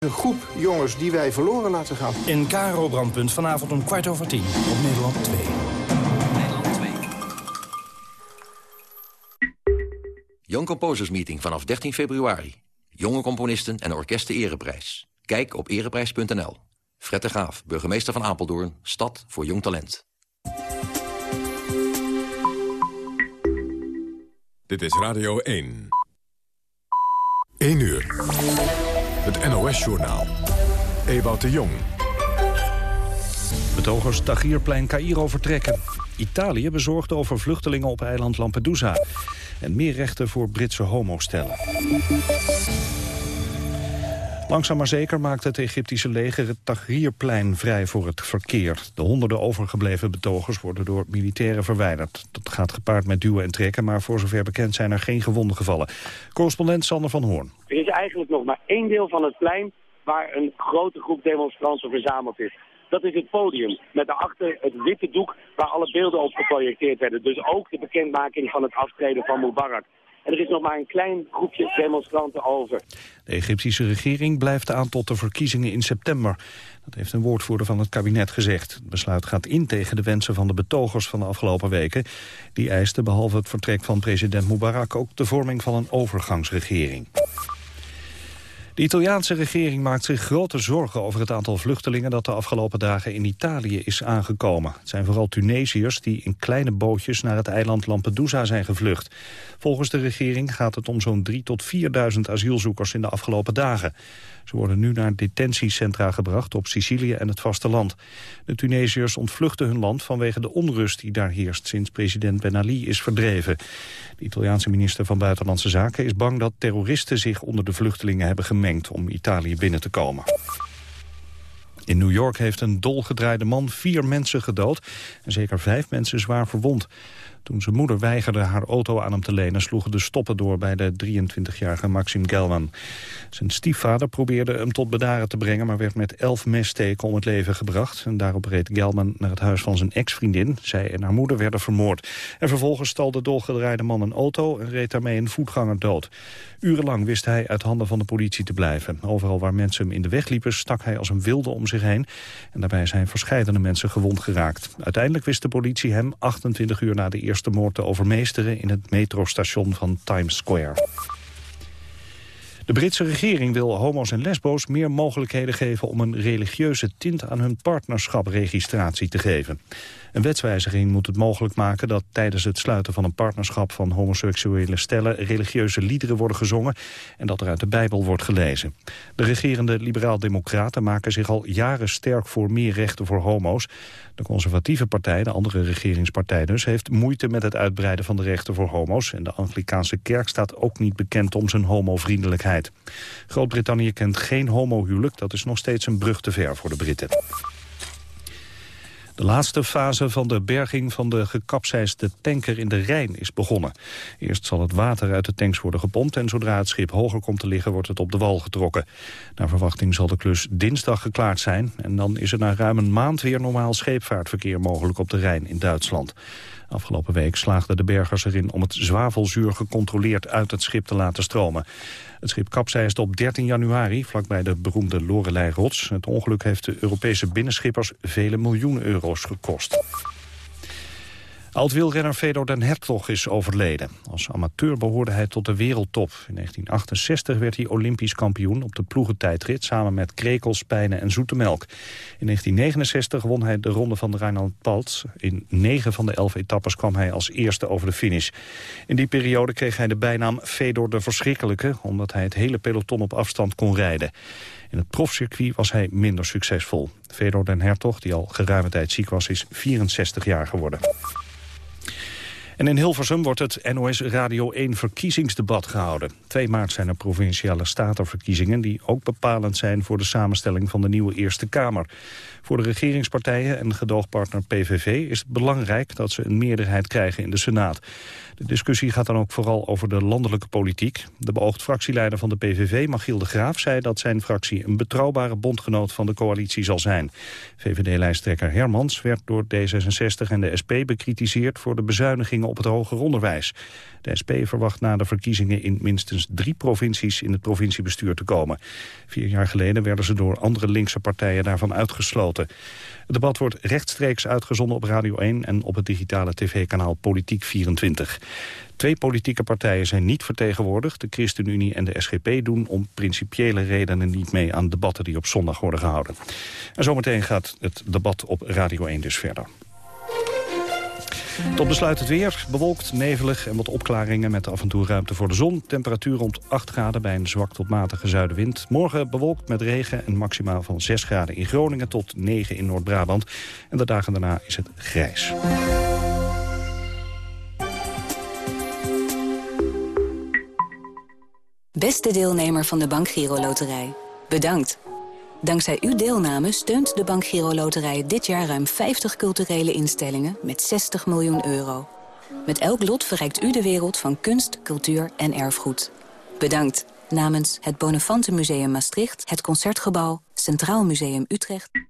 Een groep jongens die wij verloren laten gaan. In Karo Brandpunt vanavond om kwart over tien op Nederland 2. Nederland 2. Young Composers Meeting vanaf 13 februari. Jonge componisten en orkesten ereprijs. Kijk op ereprijs.nl. Fred de Graaf, burgemeester van Apeldoorn, stad voor jong talent. Dit is Radio 1. 1 uur. Het NOS-journaal. Ewout de Jong. Betogers Tagierplein Cairo vertrekken. Italië bezorgd over vluchtelingen op eiland Lampedusa. En meer rechten voor Britse homostellen. Langzaam maar zeker maakt het Egyptische leger het Tahrirplein vrij voor het verkeer. De honderden overgebleven betogers worden door militairen verwijderd. Dat gaat gepaard met duwen en trekken, maar voor zover bekend zijn er geen gewonden gevallen. Correspondent Sander van Hoorn. Er is eigenlijk nog maar één deel van het plein waar een grote groep demonstranten verzameld is. Dat is het podium, met daarachter het witte doek waar alle beelden op geprojecteerd werden. Dus ook de bekendmaking van het aftreden van Mubarak. En er is nog maar een klein groepje demonstranten over. De Egyptische regering blijft aan tot de verkiezingen in september. Dat heeft een woordvoerder van het kabinet gezegd. Het besluit gaat in tegen de wensen van de betogers van de afgelopen weken. Die eisten behalve het vertrek van president Mubarak ook de vorming van een overgangsregering. De Italiaanse regering maakt zich grote zorgen over het aantal vluchtelingen dat de afgelopen dagen in Italië is aangekomen. Het zijn vooral Tunesiërs die in kleine bootjes naar het eiland Lampedusa zijn gevlucht. Volgens de regering gaat het om zo'n 3 tot 4.000 asielzoekers in de afgelopen dagen. Ze worden nu naar detentiecentra gebracht op Sicilië en het vasteland. De Tunesiërs ontvluchten hun land vanwege de onrust die daar heerst sinds president Ben Ali is verdreven. De Italiaanse minister van Buitenlandse Zaken is bang dat terroristen zich onder de vluchtelingen hebben gemengd om Italië binnen te komen. In New York heeft een dolgedraaide man vier mensen gedood en zeker vijf mensen zwaar verwond. Toen zijn moeder weigerde haar auto aan hem te lenen... sloegen de stoppen door bij de 23-jarige Maxim Gelman. Zijn stiefvader probeerde hem tot bedaren te brengen... maar werd met elf messteken om het leven gebracht. En daarop reed Gelman naar het huis van zijn ex-vriendin. Zij en haar moeder werden vermoord. En vervolgens stal de dolgedraaide man een auto... en reed daarmee een voetganger dood. Urenlang wist hij uit handen van de politie te blijven. Overal waar mensen hem in de weg liepen... stak hij als een wilde om zich heen. En daarbij zijn verscheidene mensen gewond geraakt. Uiteindelijk wist de politie hem 28 uur na de eerste moord te overmeesteren... in het metrostation van Times Square. De Britse regering wil homo's en lesbo's meer mogelijkheden geven om een religieuze tint aan hun partnerschapregistratie te geven. Een wetswijziging moet het mogelijk maken dat tijdens het sluiten van een partnerschap van homoseksuele stellen religieuze liederen worden gezongen en dat er uit de Bijbel wordt gelezen. De regerende liberaal-democraten maken zich al jaren sterk voor meer rechten voor homo's. De conservatieve partij, de andere regeringspartij dus, heeft moeite met het uitbreiden van de rechten voor homo's en de Anglikaanse kerk staat ook niet bekend om zijn homovriendelijkheid. Groot-Brittannië kent geen homohuwelijk, dat is nog steeds een brug te ver voor de Britten. De laatste fase van de berging van de gekapseisde tanker in de Rijn is begonnen. Eerst zal het water uit de tanks worden gepompt... en zodra het schip hoger komt te liggen wordt het op de wal getrokken. Naar verwachting zal de klus dinsdag geklaard zijn... en dan is er na ruim een maand weer normaal scheepvaartverkeer mogelijk op de Rijn in Duitsland. Afgelopen week slaagden de bergers erin om het zwavelzuur gecontroleerd uit het schip te laten stromen. Het schip kapseisde op 13 januari, vlakbij de beroemde Lorelei-rots. Het ongeluk heeft de Europese binnenschippers vele miljoenen euro's gekost. Oud-wielrenner Fedor den Hertog is overleden. Als amateur behoorde hij tot de wereldtop. In 1968 werd hij olympisch kampioen op de ploegentijdrit... samen met Krekel, Spijnen en Zoetemelk. In 1969 won hij de ronde van de Rijnland-Palt. In negen van de elf etappes kwam hij als eerste over de finish. In die periode kreeg hij de bijnaam Fedor de Verschrikkelijke... omdat hij het hele peloton op afstand kon rijden. In het profcircuit was hij minder succesvol. Fedor den Hertog, die al geruime tijd ziek was, is 64 jaar geworden. En in Hilversum wordt het NOS Radio 1 verkiezingsdebat gehouden. 2 maart zijn er provinciale statenverkiezingen... die ook bepalend zijn voor de samenstelling van de nieuwe Eerste Kamer. Voor de regeringspartijen en gedoogpartner PVV is het belangrijk... dat ze een meerderheid krijgen in de Senaat. De discussie gaat dan ook vooral over de landelijke politiek. De beoogd fractieleider van de PVV, Magiel de Graaf, zei dat zijn fractie een betrouwbare bondgenoot van de coalitie zal zijn. VVD-lijsttrekker Hermans werd door D66 en de SP bekritiseerd voor de bezuinigingen op het hoger onderwijs. De SP verwacht na de verkiezingen in minstens drie provincies in het provinciebestuur te komen. Vier jaar geleden werden ze door andere linkse partijen daarvan uitgesloten. Het debat wordt rechtstreeks uitgezonden op Radio 1 en op het digitale tv-kanaal Politiek 24. Twee politieke partijen zijn niet vertegenwoordigd. De ChristenUnie en de SGP doen om principiële redenen niet mee aan debatten die op zondag worden gehouden. En zometeen gaat het debat op Radio 1 dus verder. Tot besluit het weer. Bewolkt, nevelig en wat opklaringen met af en toe ruimte voor de zon. Temperatuur rond 8 graden bij een zwak tot matige zuidenwind. Morgen bewolkt met regen en maximaal van 6 graden in Groningen tot 9 in Noord-Brabant. En de dagen daarna is het grijs. Beste deelnemer van de Bank Giro Loterij. Bedankt. Dankzij uw deelname steunt de Bank Giro Loterij dit jaar ruim 50 culturele instellingen met 60 miljoen euro. Met elk lot verrijkt u de wereld van kunst, cultuur en erfgoed. Bedankt namens het Bonafante Museum Maastricht, het Concertgebouw, Centraal Museum Utrecht.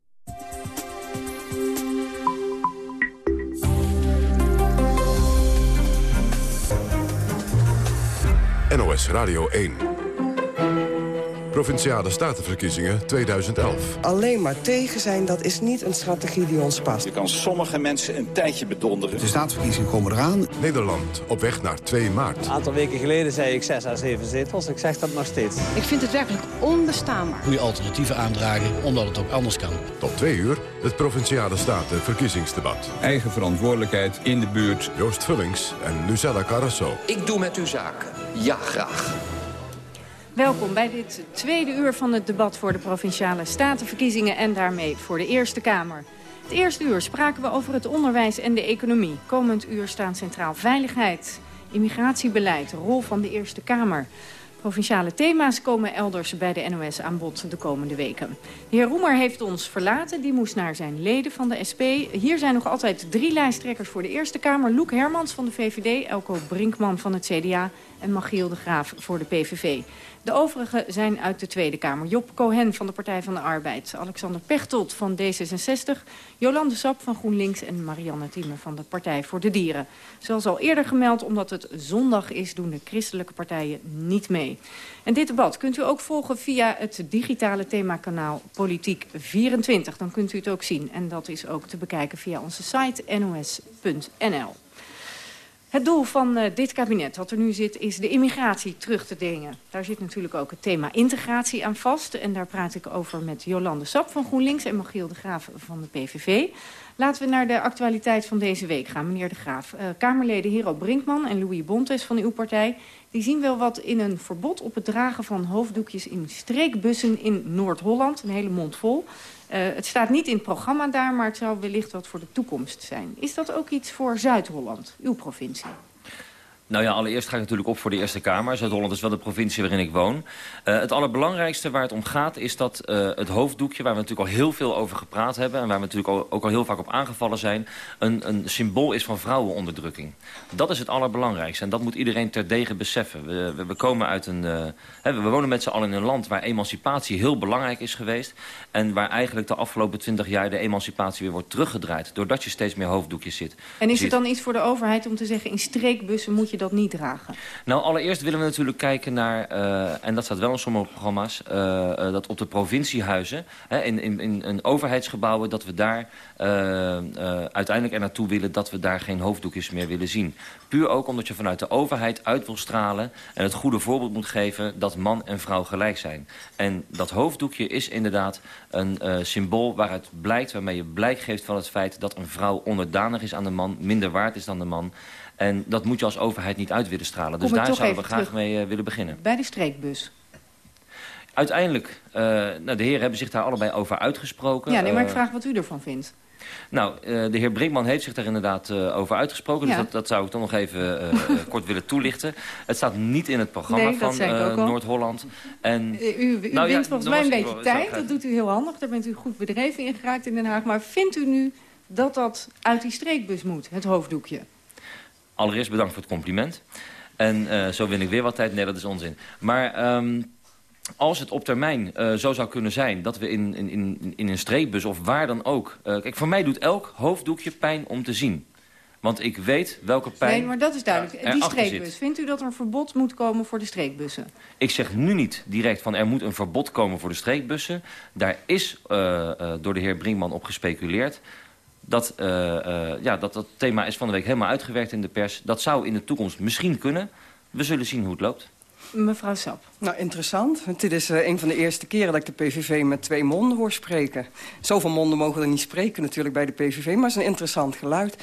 NOS Radio 1. Provinciale Statenverkiezingen 2011. Alleen maar tegen zijn, dat is niet een strategie die ons past. Je kan sommige mensen een tijdje bedonderen. De staatsverkiezingen komen eraan. Nederland op weg naar 2 maart. Een aantal weken geleden zei ik 6 à 7 zetels. Ik zeg dat nog steeds. Ik vind het werkelijk onbestaanbaar. Goede alternatieven aandragen, omdat het ook anders kan. Tot 2 uur het Provinciale Statenverkiezingsdebat. Eigen verantwoordelijkheid in de buurt. Joost Vullings en Lucella Carrasso. Ik doe met u zaken. Ja, graag. Welkom bij dit tweede uur van het debat voor de Provinciale Statenverkiezingen en daarmee voor de Eerste Kamer. Het eerste uur spraken we over het onderwijs en de economie. Komend uur staan centraal veiligheid, immigratiebeleid, rol van de Eerste Kamer. Provinciale thema's komen elders bij de NOS aan bod de komende weken. De heer Roemer heeft ons verlaten. Die moest naar zijn leden van de SP. Hier zijn nog altijd drie lijsttrekkers voor de Eerste Kamer. Loek Hermans van de VVD, Elko Brinkman van het CDA en Magiel de Graaf voor de PVV. De overigen zijn uit de Tweede Kamer. Job Cohen van de Partij van de Arbeid. Alexander Pechtold van D66. Jolande Sap van GroenLinks. En Marianne Thieme van de Partij voor de Dieren. Zoals al eerder gemeld, omdat het zondag is... doen de christelijke partijen niet mee. En dit debat kunt u ook volgen via het digitale themakanaal Politiek 24. Dan kunt u het ook zien. En dat is ook te bekijken via onze site nos.nl. Het doel van uh, dit kabinet, wat er nu zit, is de immigratie terug te dringen. Daar zit natuurlijk ook het thema integratie aan vast. En daar praat ik over met Jolande Sap van GroenLinks en Michiel de Graaf van de PVV. Laten we naar de actualiteit van deze week gaan, meneer de Graaf. Uh, Kamerleden Hero Brinkman en Louis Bontes van uw partij... die zien wel wat in een verbod op het dragen van hoofddoekjes in streekbussen in Noord-Holland. Een hele mond vol. Uh, het staat niet in het programma daar, maar het zou wellicht wat voor de toekomst zijn. Is dat ook iets voor Zuid-Holland, uw provincie? Nou ja, allereerst ga ik natuurlijk op voor de Eerste Kamer. Zuid-Holland is wel de provincie waarin ik woon. Uh, het allerbelangrijkste waar het om gaat is dat uh, het hoofddoekje... waar we natuurlijk al heel veel over gepraat hebben... en waar we natuurlijk al, ook al heel vaak op aangevallen zijn... Een, een symbool is van vrouwenonderdrukking. Dat is het allerbelangrijkste en dat moet iedereen terdege beseffen. We, we, we komen uit een... Uh, hè, we wonen met z'n allen in een land waar emancipatie heel belangrijk is geweest... en waar eigenlijk de afgelopen twintig jaar de emancipatie weer wordt teruggedraaid... doordat je steeds meer hoofddoekjes zit. En is het dan iets voor de overheid om te zeggen... in streekbussen moet je dat niet dragen? Nou, allereerst willen we natuurlijk kijken naar, uh, en dat staat wel in sommige programma's... Uh, uh, dat op de provinciehuizen, hè, in, in, in overheidsgebouwen... dat we daar uiteindelijk er naartoe willen dat we daar geen hoofddoekjes meer willen zien. Puur ook omdat je vanuit de overheid uit wil stralen... en het goede voorbeeld moet geven dat man en vrouw gelijk zijn. En dat hoofddoekje is inderdaad een symbool waaruit blijkt... waarmee je blijk geeft van het feit dat een vrouw onderdanig is aan de man... minder waard is dan de man... En dat moet je als overheid niet uit willen stralen. Kom dus daar zouden we graag mee uh, willen beginnen. Bij de streekbus. Uiteindelijk, uh, nou, de heren hebben zich daar allebei over uitgesproken. Ja, nee, maar ik vraag wat u ervan vindt. Nou, de heer Brinkman heeft zich daar inderdaad over uitgesproken. Dus dat, dat, zou ik dan nog even kort willen toelichten. Het staat niet in het programma van Noord-Holland. En, u, u nou, wint volgens mij een beetje tijd. Dat doet u heel handig. Daar bent u goed bedreven in geraakt in Den Haag. Maar vindt u nu dat dat uit die streekbus moet, het hoofddoekje? Allereerst bedankt voor het compliment. En uh, zo win ik weer wat tijd. Nee, dat is onzin. Maar um, als het op termijn uh, zo zou kunnen zijn... dat we in, in, in, in een streekbus of waar dan ook... Uh, kijk, voor mij doet elk hoofddoekje pijn om te zien. Want ik weet welke pijn Nee, maar dat is duidelijk. Die streekbus. Vindt u dat er een verbod moet komen voor de streekbussen? Ik zeg nu niet direct van er moet een verbod komen voor de streekbussen. Daar is uh, door de heer Brinkman op gespeculeerd dat, ja, dat dat thema is van de week helemaal uitgewerkt in de pers. Dat zou in de toekomst misschien kunnen. We zullen zien hoe het loopt. Mevrouw Sap. Nou, interessant. Dit is uh, een van de eerste keren dat ik de PVV met twee monden hoor spreken. Zoveel monden mogen er niet spreken natuurlijk bij de PVV, maar het is een interessant geluid.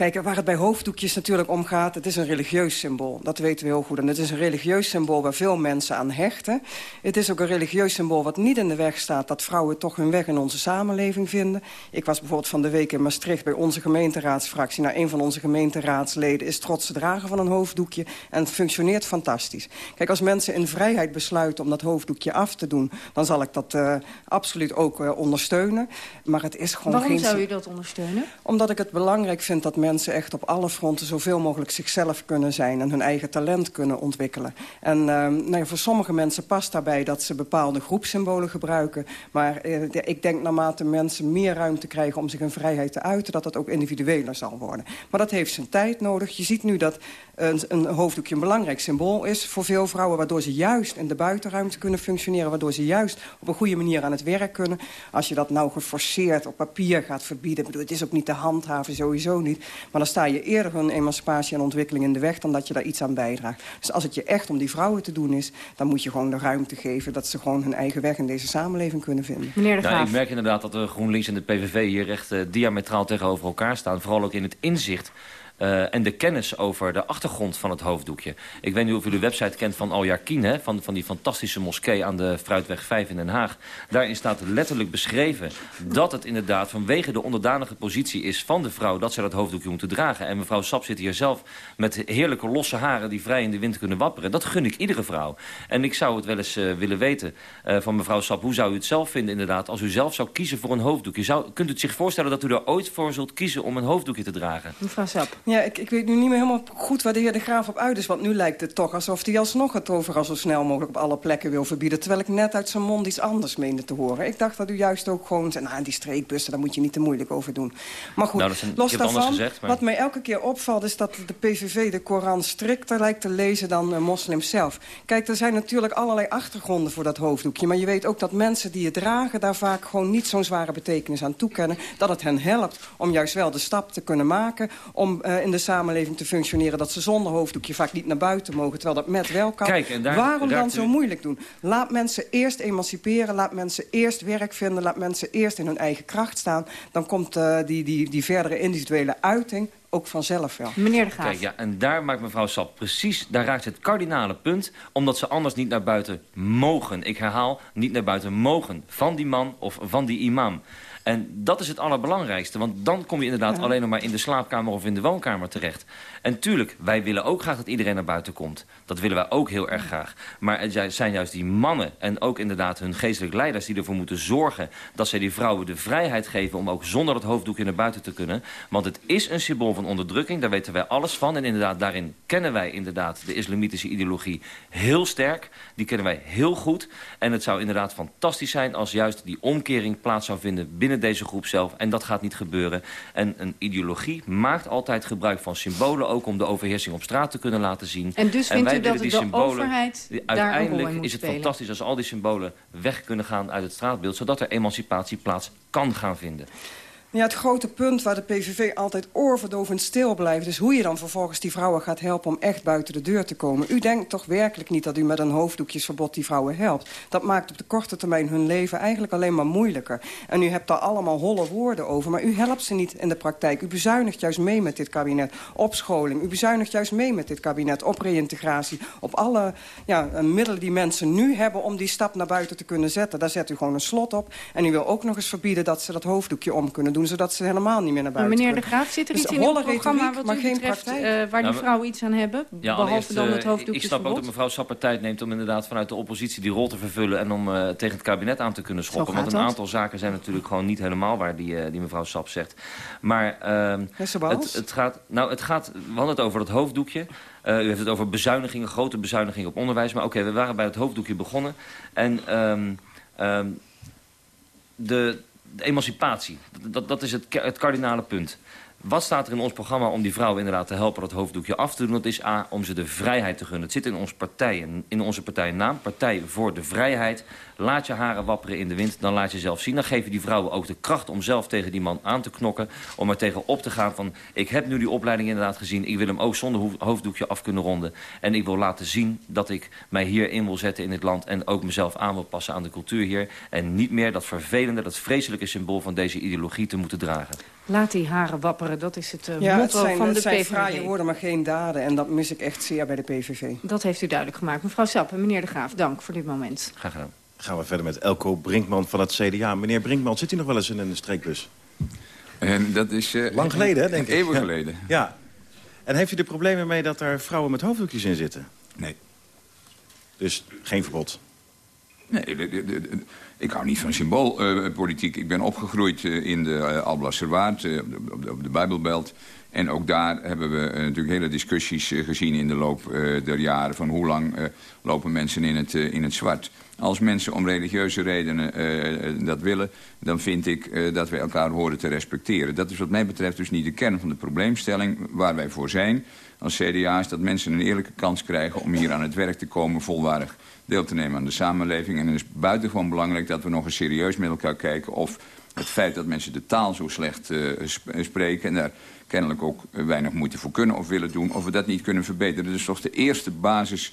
Kijk, waar het bij hoofddoekjes natuurlijk om gaat... het is een religieus symbool, dat weten we heel goed. En het is een religieus symbool waar veel mensen aan hechten. Het is ook een religieus symbool wat niet in de weg staat... dat vrouwen toch hun weg in onze samenleving vinden. Ik was bijvoorbeeld van de week in Maastricht bij onze gemeenteraadsfractie. Nou, een van onze gemeenteraadsleden is trots te dragen van een hoofddoekje... en het functioneert fantastisch. Kijk, als mensen in vrijheid besluiten om dat hoofddoekje af te doen... dan zal ik dat uh, absoluut ook uh, ondersteunen. Maar het is gewoon Waarom geen... zou u dat ondersteunen? Omdat ik het belangrijk vind dat mensen mensen echt op alle fronten zoveel mogelijk zichzelf kunnen zijn... en hun eigen talent kunnen ontwikkelen. En uh, nou voor sommige mensen past daarbij dat ze bepaalde groepssymbolen gebruiken. Maar uh, ik denk naarmate mensen meer ruimte krijgen om zich hun vrijheid te uiten... dat dat ook individueler zal worden. Maar dat heeft zijn tijd nodig. Je ziet nu dat een, een hoofddoekje een belangrijk symbool is voor veel vrouwen... waardoor ze juist in de buitenruimte kunnen functioneren... waardoor ze juist op een goede manier aan het werk kunnen. Als je dat nou geforceerd op papier gaat verbieden... Bedoel, het is ook niet te handhaven, sowieso niet. Maar dan sta je eerder hun emancipatie en ontwikkeling in de weg... dan dat je daar iets aan bijdraagt. Dus als het je echt om die vrouwen te doen is... dan moet je gewoon de ruimte geven... dat ze gewoon hun eigen weg in deze samenleving kunnen vinden. Meneer de Graaf. Nou, ik merk inderdaad dat de GroenLinks en de PVV hier echt uh, diametraal tegenover elkaar staan. Vooral ook in het inzicht uh, en de kennis over de achtergrond van het hoofddoekje. Ik weet niet of u de website kent van Al van, van die fantastische moskee aan de Fruitweg 5 in Den Haag. Daarin staat letterlijk beschreven dat het inderdaad vanwege de onderdanige positie is van de vrouw dat ze dat hoofddoekje moeten dragen. En mevrouw Sap zit hier zelf met heerlijke losse haren die vrij in de wind kunnen wapperen. Dat gun ik iedere vrouw. En ik zou het wel eens uh, willen weten uh, van mevrouw Sap, hoe zou u het zelf vinden inderdaad als u zelf zou kiezen voor een hoofddoekje? Zou, kunt u het zich voorstellen dat u er ooit voor zult kiezen om een hoofddoekje te dragen? Mevrouw Sap. Ja, ik, ik weet nu niet meer helemaal goed waar de heer De Graaf op uit is. Want nu lijkt het toch alsof hij alsnog het overal zo snel mogelijk op alle plekken wil verbieden. Terwijl ik net uit zijn mond iets anders meende te horen. Ik dacht dat u juist ook gewoon zei, nou, die streekbussen, daar moet je niet te moeilijk over doen. Maar goed, nou, een, los daarvan, gezegd, maar... wat mij elke keer opvalt is dat de PVV de Koran strikter lijkt te lezen dan uh, moslims zelf. Kijk, er zijn natuurlijk allerlei achtergronden voor dat hoofddoekje. Maar je weet ook dat mensen die het dragen daar vaak gewoon niet zo'n zware betekenis aan toekennen. Dat het hen helpt om juist wel de stap te kunnen maken om uh, in de samenleving te functioneren... dat ze zonder hoofddoekje vaak niet naar buiten mogen... terwijl dat met wel kan. Kijk, en daar, Waarom daar dan zo moeilijk doen? Laat mensen eerst emanciperen, laat mensen eerst werk vinden... laat mensen eerst in hun eigen kracht staan. Dan komt uh, die, die, die verdere individuele uiting ook vanzelf wel. Meneer de Graaf. Kijk, ja, en daar maakt mevrouw Sap precies, daar raakt het kardinale punt... omdat ze anders niet naar buiten mogen. Ik herhaal, niet naar buiten mogen. Van die man of van die imam. En dat is het allerbelangrijkste. Want dan kom je inderdaad ja. alleen nog maar in de slaapkamer of in de woonkamer terecht. En tuurlijk, wij willen ook graag dat iedereen naar buiten komt. Dat willen wij ook heel erg graag. Maar het zijn juist die mannen en ook inderdaad hun geestelijk leiders... die ervoor moeten zorgen dat zij die vrouwen de vrijheid geven... om ook zonder dat hoofddoekje naar buiten te kunnen. Want het is een symbool van onderdrukking, daar weten wij alles van. En inderdaad, daarin kennen wij inderdaad de islamitische ideologie heel sterk. Die kennen wij heel goed. En het zou inderdaad fantastisch zijn als juist die omkering plaats zou vinden... binnen deze groep zelf. En dat gaat niet gebeuren. En een ideologie maakt altijd gebruik van symbolen ook om de overheersing op straat te kunnen laten zien. En dus vindt wij u dat die de symbolen, overheid Uiteindelijk is het fantastisch als al die symbolen weg kunnen gaan uit het straatbeeld... zodat er emancipatie plaats kan gaan vinden. Ja, het grote punt waar de PVV altijd oorverdovend stil blijft... is hoe je dan vervolgens die vrouwen gaat helpen om echt buiten de deur te komen. U denkt toch werkelijk niet dat u met een hoofddoekjesverbod die vrouwen helpt. Dat maakt op de korte termijn hun leven eigenlijk alleen maar moeilijker. En u hebt daar allemaal holle woorden over, maar u helpt ze niet in de praktijk. U bezuinigt juist mee met dit kabinet op scholing. U bezuinigt juist mee met dit kabinet op reïntegratie. Op alle ja, middelen die mensen nu hebben om die stap naar buiten te kunnen zetten. Daar zet u gewoon een slot op. En u wil ook nog eens verbieden dat ze dat hoofddoekje om kunnen doen zodat ze helemaal niet meer naar buiten Meneer De Graaf, zit er dus iets in het programma wat maar u geen betreft, uh, waar die vrouwen iets aan hebben? Ja, behalve dan het hoofddoekje Ik snap ook dat mevrouw Sapper tijd neemt om inderdaad vanuit de oppositie die rol te vervullen... en om uh, tegen het kabinet aan te kunnen schoppen. Want een dat. aantal zaken zijn natuurlijk gewoon niet helemaal waar die, uh, die mevrouw Sap zegt. Maar uh, het, het, gaat, nou, het gaat, we hadden het over het hoofddoekje... Uh, u heeft het over bezuinigingen, grote bezuinigingen op onderwijs. Maar oké, okay, we waren bij het hoofddoekje begonnen. En um, um, de, de emancipatie, dat, dat is het, het kardinale punt. Wat staat er in ons programma om die vrouwen inderdaad te helpen... dat hoofddoekje af te doen? Dat is A, om ze de vrijheid te gunnen. Het zit in, ons partij, in onze partijnaam, Partij voor de Vrijheid. Laat je haren wapperen in de wind, dan laat je zelf zien. Dan geven die vrouwen ook de kracht om zelf tegen die man aan te knokken. Om er tegen op te gaan van... ik heb nu die opleiding inderdaad gezien. Ik wil hem ook zonder hoofddoekje af kunnen ronden. En ik wil laten zien dat ik mij hierin wil zetten in dit land... en ook mezelf aan wil passen aan de cultuur hier. En niet meer dat vervelende, dat vreselijke symbool van deze ideologie te moeten dragen. Laat die haren wapperen, dat is het uh, ja, motto het zijn, van de het zijn PVV. fraaie woorden, maar geen daden. En dat mis ik echt zeer bij de PVV. Dat heeft u duidelijk gemaakt. Mevrouw Sappen, meneer De Graaf, dank voor dit moment. Graag gedaan. Gaan we verder met Elko Brinkman van het CDA. Meneer Brinkman, zit u nog wel eens in een streekbus? En dat is... Uh, Lang geleden, denk ik. Eeuwen geleden. Ja. En heeft u er problemen mee dat er vrouwen met hoofddoekjes in zitten? Nee. Dus geen verbod? Nee, de, de, de, ik hou niet van symboolpolitiek. ik ben opgegroeid uh, in de uh, Alblasserwaard, op, de, op de Bijbelbelt. En ook daar hebben we natuurlijk hele discussies gezien in de loop der jaren... van hoe lang lopen mensen in het, in het zwart. Als mensen om religieuze redenen dat willen... dan vind ik dat we elkaar horen te respecteren. Dat is wat mij betreft dus niet de kern van de probleemstelling waar wij voor zijn als CDA... is dat mensen een eerlijke kans krijgen om hier aan het werk te komen volwaardig deel te nemen aan de samenleving. En het is buitengewoon belangrijk dat we nog eens serieus met elkaar kijken... of het feit dat mensen de taal zo slecht uh, spreken... en daar kennelijk ook weinig moeite voor kunnen of willen doen... of we dat niet kunnen verbeteren. Dat is toch de eerste basis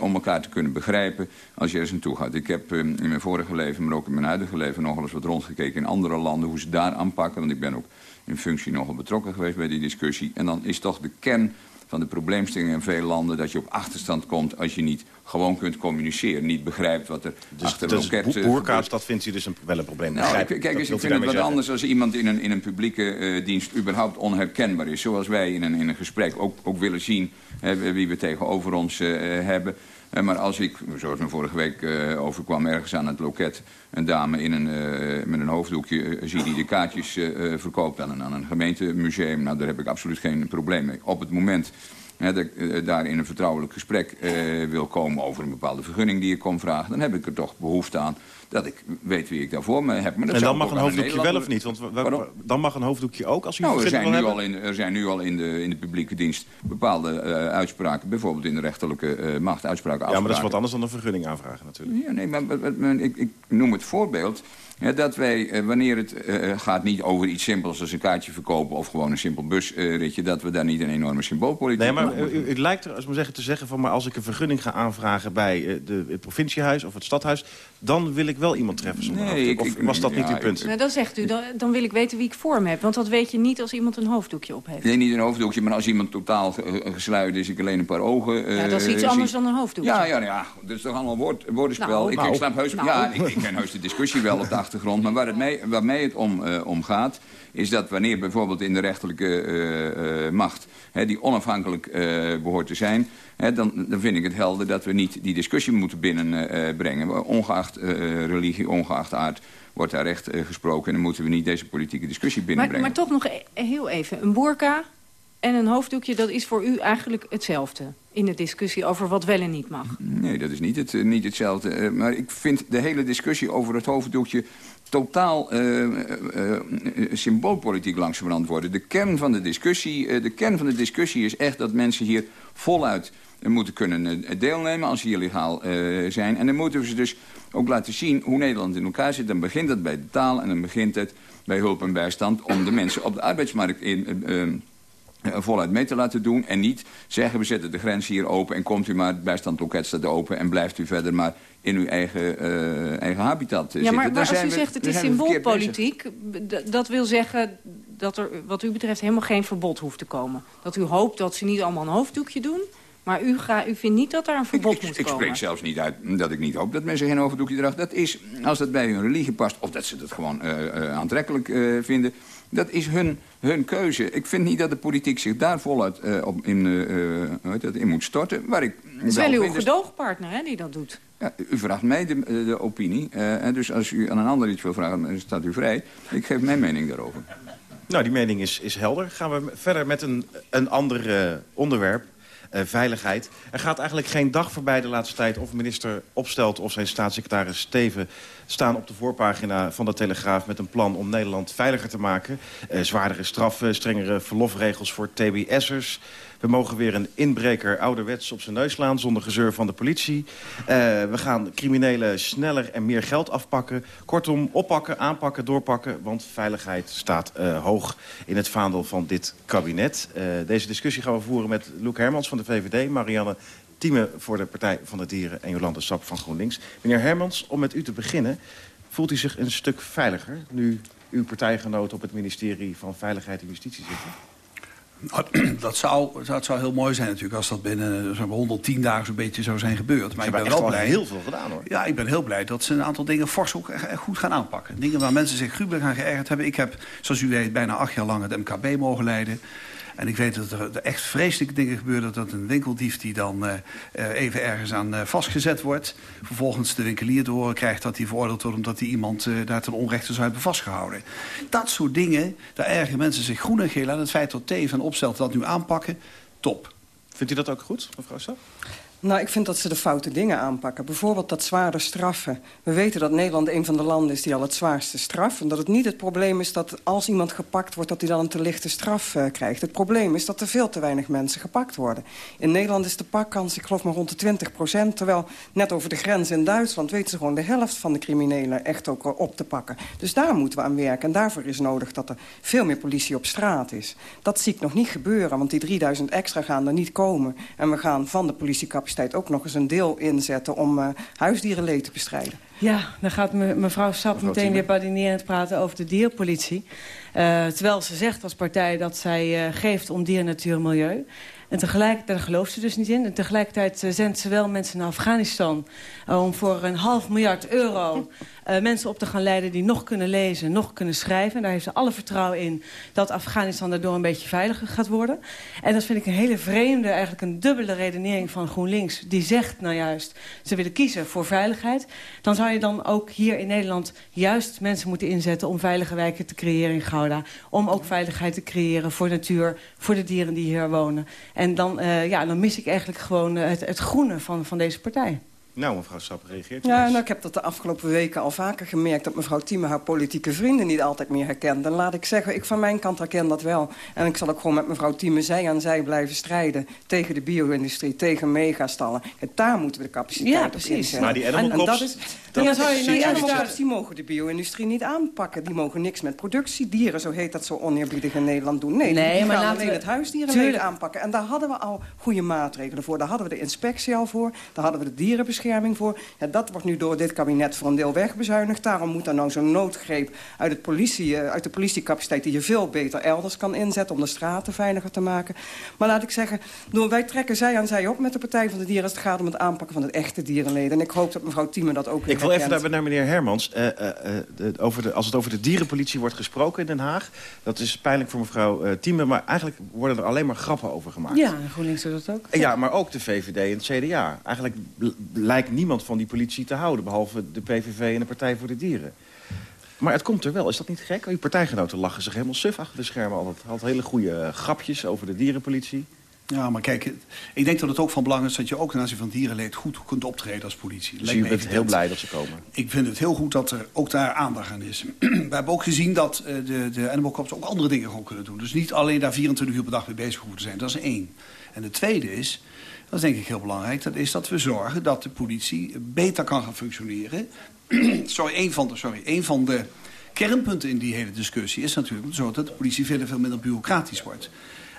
om elkaar te kunnen begrijpen als je er eens toe gaat. Ik heb uh, in mijn vorige leven, maar ook in mijn huidige leven... nog eens wat rondgekeken in andere landen, hoe ze daar aanpakken. Want ik ben ook in functie nogal betrokken geweest bij die discussie. En dan is toch de kern van de probleemstelling in veel landen... dat je op achterstand komt als je niet gewoon kunt communiceren. Niet begrijpt wat er dus, achter dus loket... boerkaart, dat vindt u dus een, wel een probleem. Nou, kijk eens, ik vind het wat anders als iemand in een, in een publieke uh, dienst... überhaupt onherkenbaar is. Zoals wij in een, in een gesprek ook, ook willen zien... Hè, wie we tegenover ons uh, hebben... Uh, maar als ik, zoals me vorige week uh, overkwam, ergens aan het loket... een dame in een, uh, met een hoofddoekje zie die de kaartjes verkoopt aan een, een gemeentemuseum... nou, daar heb ik absoluut geen probleem mee. Op het moment hè, dat ik daar in een vertrouwelijk gesprek wil komen over een bepaalde vergunning die ik kom vragen, dan heb ik er toch behoefte aan dat ik weet wie ik daarvoor me heb. Maar dat en dan mag een hoofddoekje wel of niet? Want dan mag een hoofddoekje ook als u nou, er zijn, nu al in, er zijn nu al in de, in de publieke dienst bepaalde uh, uitspraken, bijvoorbeeld in de rechterlijke uh, macht, uitspraken, Ja, maar dat is wat anders dan een vergunning aanvragen natuurlijk. Ja, nee, maar, maar, maar ik, ik noem het voorbeeld ja, dat wij, eh, wanneer het uh, gaat niet over iets simpels als een kaartje verkopen... of gewoon een simpel busritje, dat we daar niet een enorme symboolpolitiek Nee, maar u, lijkt er als maar zeggen, te zeggen van... maar als ik een vergunning ga aanvragen bij de, het provinciehuis of het stadhuis... dan wil ik wel iemand treffen zonder nee, ik, Of was dat ja, niet uw punt? Nou, dan zegt u, dan, dan, wil ik weten wie ik voor me heb. Want dat weet je niet als iemand een hoofddoekje op heeft. Nee, niet een hoofddoekje, maar als iemand totaal gesluierd is... ik alleen een paar ogen Ja, dat is iets anders dan een hoofddoekje. Ja, ja, ja, dat is toch allemaal woord, woordenspel. Nou, ik, nou, ik snap heus... Nou. Ja, ik, ik ken heus de discussie wel op de achtergrond, maar waar het mij, waar mij het om, uh, om gaat is dat wanneer bijvoorbeeld in de rechterlijke uh, uh, macht... Hè, die onafhankelijk behoort te zijn... Hè, dan, dan vind ik het helder dat we niet die discussie moeten binnenbrengen. ongeacht religie, ongeacht aard wordt daar recht gesproken... en dan moeten we niet deze politieke discussie binnenbrengen. Maar, maar toch nog e-, heel even. Een burka en een hoofddoekje, dat is voor u eigenlijk hetzelfde in de discussie over wat wel en niet mag. Nee, dat is niet, het, niet hetzelfde. Maar ik vind de hele discussie over het hoofddoekje totaal uh, uh, symboolpolitiek langzamerhand worden. De kern, van de, discussie, de kern van de discussie is echt dat mensen hier voluit moeten kunnen deelnemen als ze hier legaal zijn. En dan moeten we ze dus ook laten zien hoe Nederland in elkaar zit. Dan begint het bij de taal en dan begint het bij hulp en bijstand... om de mensen op de arbeidsmarkt in, voluit mee te laten doen. En niet zeggen, we zetten de grens hier open... en komt u maar, het bijstandloket staat open... en blijft u verder maar in uw eigen, uh, eigen habitat ja, maar, maar als u zegt het is symboolpolitiek... dat wil zeggen dat er wat u betreft helemaal geen verbod hoeft te komen. Dat u hoopt dat ze niet allemaal een hoofddoekje doen... Maar u, ga, u vindt niet dat daar een verbod ik, moet ik, komen? Ik spreek zelfs niet uit dat ik niet hoop dat mensen geen hoofddoekje dragen. Dat is, als dat bij hun religie past, of dat ze dat gewoon uh, uh, aantrekkelijk uh, vinden... dat is hun, hun keuze. Ik vind niet dat de politiek zich daar voluit op in, in moet storten. Waar ik het is wel uw gedoogpartner hè, die dat doet. U vraagt mij de, de opinie. en dus als u aan een ander iets wil vragen, staat u vrij. Ik geef mijn mening daarover. Nou, die mening is, is helder. Gaan we verder met een, een ander onderwerp. Uh, veiligheid. Er gaat eigenlijk geen dag voorbij de laatste tijd... of minister Opstelt of zijn staatssecretaris Steven... staan op de voorpagina van de Telegraaf met een plan om Nederland veiliger te maken. Zwaardere straffen, strengere verlofregels voor TBS'ers... We mogen weer een inbreker ouderwets op zijn neus slaan zonder gezeur van de politie. Uh, we gaan criminelen sneller en meer geld afpakken. Kortom, oppakken, aanpakken, doorpakken. Want veiligheid staat uh, hoog in het vaandel van dit kabinet. Uh, deze discussie gaan we voeren met Loek Hermans van de VVD... Marianne Thieme voor de Partij van de Dieren en Jolande Sap van GroenLinks. Meneer Hermans, om met u te beginnen... voelt u zich een stuk veiliger nu uw partijgenoten op het ministerie van Veiligheid en Justitie zitten? Dat zou, dat zou heel mooi zijn natuurlijk als dat binnen 110 dagen zo'n beetje zou zijn gebeurd. Maar ik ben wel blij. heel veel gedaan hoor. Ja, ik ben heel blij dat ze een aantal dingen fors ook echt goed gaan aanpakken. Dingen waar mensen zich gruwelijk aan geërgerd hebben. Ik heb, zoals u weet, bijna acht jaar lang het MKB mogen leiden. En ik weet dat er echt vreselijke dingen gebeuren. Dat een winkeldief die dan uh, even ergens aan uh, vastgezet wordt. Vervolgens de winkelier te horen krijgt dat hij veroordeeld wordt... omdat hij iemand daar ten onrechte zou hebben vastgehouden. Dat soort dingen, daar ergeren mensen zich groen en geel aan. Het feit dat Teven opstelt dat nu aanpakken, top. Vindt u dat ook goed, mevrouw Stap? Nou, ik vind dat ze de foute dingen aanpakken. Bijvoorbeeld dat zware straffen. We weten dat Nederland een van de landen is die al het zwaarste straf. En dat het niet het probleem is dat als iemand gepakt wordt... dat hij dan een te lichte straf uh, krijgt. Het probleem is dat er veel te weinig mensen gepakt worden. In Nederland is de pakkans, ik geloof maar rond de 20 procent. Terwijl net over de grens in Duitsland weten ze gewoon de helft van de criminelen echt ook uh, op te pakken. Dus daar moeten we aan werken. En daarvoor is nodig dat er veel meer politie op straat is. Dat zie ik nog niet gebeuren, want die 3000 extra gaan er niet komen. En we gaan van de politiecapaciteit ook nog eens een deel inzetten... om uh, huisdierenleed te bestrijden. Ja, dan gaat me, mevrouw Sap mevrouw meteen weer badinerend praten over de dierpolitie. Uh, terwijl ze zegt als partij dat zij uh, geeft om dier, natuur en milieu. En tegelijkertijd, daar gelooft ze dus niet in. En tegelijkertijd uh, zendt ze wel mensen naar Afghanistan... om voor een half miljard euro uh, mensen op te gaan leiden die nog kunnen lezen, nog kunnen schrijven. En daar heeft ze alle vertrouwen in dat Afghanistan daardoor een beetje veiliger gaat worden. En dat vind ik een hele vreemde, eigenlijk een dubbele redenering van GroenLinks. Die zegt nou juist, ze willen kiezen voor veiligheid. Dan zou je dan ook hier in Nederland juist mensen moeten inzetten... om veilige wijken te creëren in Gouda. Om ook veiligheid te creëren voor natuur, voor de dieren die hier wonen. En dan, uh, ja, dan mis ik eigenlijk gewoon uh, het, het groene van, van deze partij. Nou, mevrouw Sap reageert. Ja, nou, ik heb dat de afgelopen weken al vaker gemerkt... dat mevrouw Thieme haar politieke vrienden niet altijd meer herkent. En laat ik zeggen, ik van mijn kant herken dat wel. En ik zal ook gewoon met mevrouw Thieme zij aan zij blijven strijden... tegen de bio-industrie, tegen megastallen. En daar moeten we de capaciteit ja, op precies. inzetten. Maar die animal en, en dat is, dat ja, die animal die mogen de bio-industrie niet aanpakken. Die mogen niks met productiedieren, zo heet dat zo oneerbiedig in Nederland, doen. Nee, nee die maar gaan alleen we... het huisdierenleed aanpakken. En daar hadden we al goede maatregelen voor. Daar hadden we de inspectie al voor. Daar hadden we de dierenbescherming voor. Ja, dat wordt nu door dit kabinet voor een deel wegbezuinigd. Daarom moet er nou zo'n noodgreep uit, het politie, uh, uit de politiecapaciteit... die je veel beter elders kan inzetten om de straten veiliger te maken. Maar laat ik zeggen, door, wij trekken zij aan zij op met de Partij van de Dieren... als het gaat om het aanpakken van het echte dierenleden. En ik hoop dat mevrouw Thieme dat ook Ik wil even naar, naar meneer Hermans. Uh, uh, de, over de, als het over de dierenpolitie wordt gesproken in Den Haag... dat is pijnlijk voor mevrouw uh, Thieme... maar eigenlijk worden er alleen maar grappen over gemaakt. Ja, GroenLinks doet dat ook. Ja, maar ook de VVD en het CDA. Eigenlijk lijkt niemand van die politie te houden... behalve de PVV en de Partij voor de Dieren. Maar het komt er wel. Is dat niet gek? Uw partijgenoten lachen zich helemaal suf achter de schermen altijd. Had hele goede grapjes over de dierenpolitie. Ja, maar kijk, ik denk dat het ook van belang is... dat je ook ten aanzien van dierenleed goed kunt optreden als politie. Dus je bent evident. heel blij dat ze komen? Ik vind het heel goed dat er ook daar aandacht aan is. We hebben ook gezien dat de, de Animal Cops ook andere dingen gewoon kunnen doen. Dus niet alleen daar 24 uur per dag mee bezig hoeven te zijn. Dat is één. En de tweede is, dat is denk ik heel belangrijk... dat is dat we zorgen dat de politie beter kan gaan functioneren. sorry, één van de... Sorry, één van de kernpunten in die hele discussie is natuurlijk zo dat de politie veel, veel minder bureaucratisch wordt.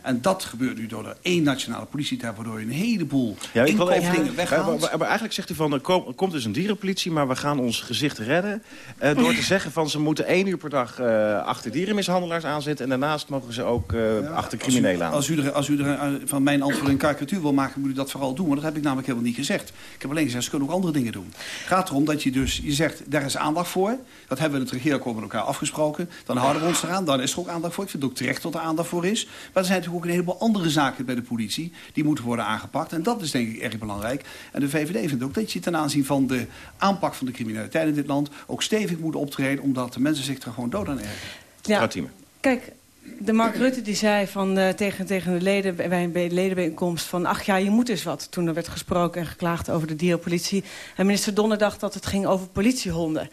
En dat gebeurt nu door er één nationale politie waardoor je een heleboel ja, ik wil even, dingen weghaalt. Maar, maar, eigenlijk zegt u van, er komt dus een dierenpolitie... maar we gaan ons gezicht redden... Uh, door te zeggen van ze moeten één uur per dag uh, achter dierenmishandelaars aanzetten... en daarnaast mogen ze ook uh, ja, achter criminelen aan. Als u er, als u er van mijn antwoord een karikatuur wil maken... moet u dat vooral doen, maar dat heb ik namelijk helemaal niet gezegd. Ik heb alleen gezegd, ze kunnen ook andere dingen doen. Het gaat erom dat je dus, je zegt, daar is aandacht voor. Dat hebben we in het regeerakkoord met elkaar afgesproken. Dan houden we ons eraan, dan is er ook aandacht voor. Ik vind het ook terecht dat er aandacht voor is. Maar er zijn natuurlijk ook een heleboel andere zaken bij de politie. Die moeten worden aangepakt. En dat is denk ik erg belangrijk. En de VVD vindt ook dat je ten aanzien van de aanpak van de criminaliteit in dit land... ook stevig moet optreden, omdat de mensen zich er gewoon dood aan ergeren. Ja, kijk, de Mark Rutte die zei van, uh, tegen, tegen de leden bij een ledenbijeenkomst van... ach ja, je moet eens wat. Toen er werd gesproken en geklaagd over de dierenpolitie. En minister Donner dacht dat het ging over politiehonden.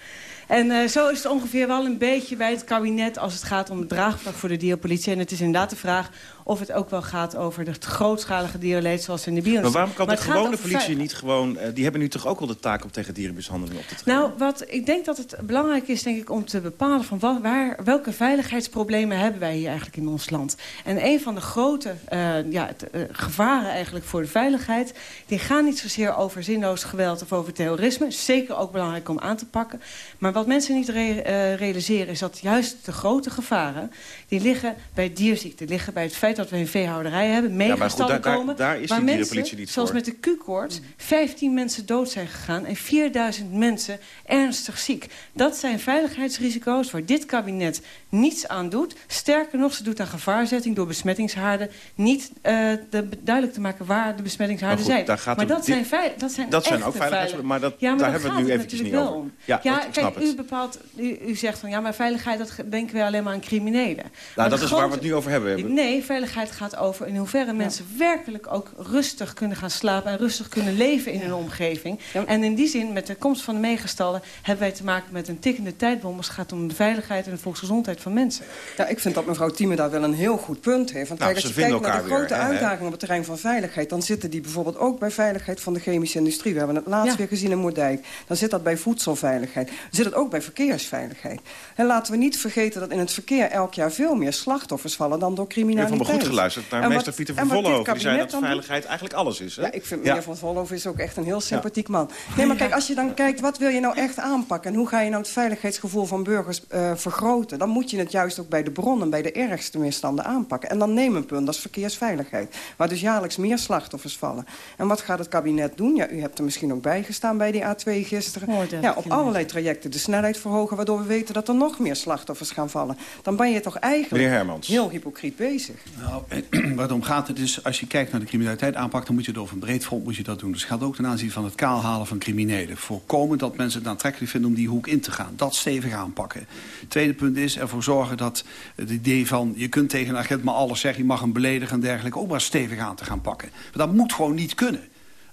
En uh, zo is het ongeveer wel een beetje bij het kabinet... als het gaat om het draagvlak voor de dierpolitie. En het is inderdaad de vraag of het ook wel gaat over het grootschalige dierenleed zoals in de bio. Maar waarom kan de gewone politie niet gewoon... Uh, die hebben nu toch ook wel de taak om tegen dierenmishandeling op te treden? Nou, wat ik denk dat het belangrijk is denk ik, om te bepalen... van wat, waar, welke veiligheidsproblemen hebben wij hier eigenlijk in ons land. En een van de grote uh, ja, uh, gevaren eigenlijk voor de veiligheid... die gaan niet zozeer over zinloos geweld of over terrorisme. Zeker ook belangrijk om aan te pakken. Maar wat mensen niet re realiseren is dat juist de grote gevaren... die liggen bij dierziekten, liggen bij het feit dat we een veehouderij hebben, megastallen ja, komen... Daar, daar is waar mensen, niet zoals met de Q-koorts, 15 mensen dood zijn gegaan... en 4000 mensen ernstig ziek. Dat zijn veiligheidsrisico's waar dit kabinet niets aan doet. Sterker nog, ze doet aan gevaarzetting door besmettingshaarden... niet uh, de, duidelijk te maken waar de besmettingshaarden zijn. Maar dat zijn, dat zijn Dat zijn ook veiligheidsrisico's, maar, dat, ja, maar daar hebben we het nu eventjes niet over. Om. Ja, ja kijk, u, bepaalt, u, u, zegt van ja, maar veiligheid, dat denken we alleen maar aan criminelen. Nou, dat is waar we het nu over hebben. Nee, veiligheid gaat over in hoeverre mensen werkelijk ook rustig kunnen gaan slapen... en rustig kunnen leven in hun omgeving. En in die zin, met de komst van de megastallen... hebben wij te maken met een tikkende tijdbom... als het gaat om de veiligheid en de volksgezondheid van mensen. Ja, ik vind dat mevrouw Thieme daar wel een heel goed punt heeft. Want nou, als je kijkt naar de grote uitdagingen op het terrein van veiligheid... dan zitten die bijvoorbeeld ook bij veiligheid van de chemische industrie. We hebben het laatst weer gezien in Moerdijk. Dan zit dat bij voedselveiligheid. Dan zit het ook bij verkeersveiligheid. En laten we niet vergeten dat in het verkeer elk jaar veel meer slachtoffers vallen... dan door criminaliteit goed geluisterd naar meester Pieter van Vollenhoven. Die zei dat veiligheid eigenlijk alles is. Hè? Ja, ik vind meneer Van Vollenhoven is ook echt een heel sympathiek man. Nee, maar kijk, als je dan kijkt, wat wil je nou echt aanpakken? En hoe ga je nou het veiligheidsgevoel van burgers uh, vergroten? Dan moet je het juist ook bij de bronnen, bij de ergste misstanden aanpakken. En dan neem een punt, dat is verkeersveiligheid. Waar dus jaarlijks meer slachtoffers vallen. En wat gaat het kabinet doen? Ja, u hebt er misschien ook bij gestaan bij die A2 gisteren. Oh, ja, op allerlei trajecten de snelheid verhogen... waardoor we weten dat er nog meer slachtoffers gaan vallen. Dan ben je toch eigenlijk heel hypocriet bezig. Nou, waar het om gaat, het is, als je kijkt naar de criminaliteit aanpak... dan moet je het over een breed front moet je dat doen. Dus het gaat ook ten aanzien van het kaalhalen van criminelen. Voorkomen dat mensen het aantrekkelijk vinden om die hoek in te gaan. Dat stevig aanpakken. tweede punt is ervoor zorgen dat het idee van... je kunt tegen een agent maar alles zeggen, je mag hem beledigen en dergelijke... ook maar stevig aan te gaan pakken. Maar dat moet gewoon niet kunnen.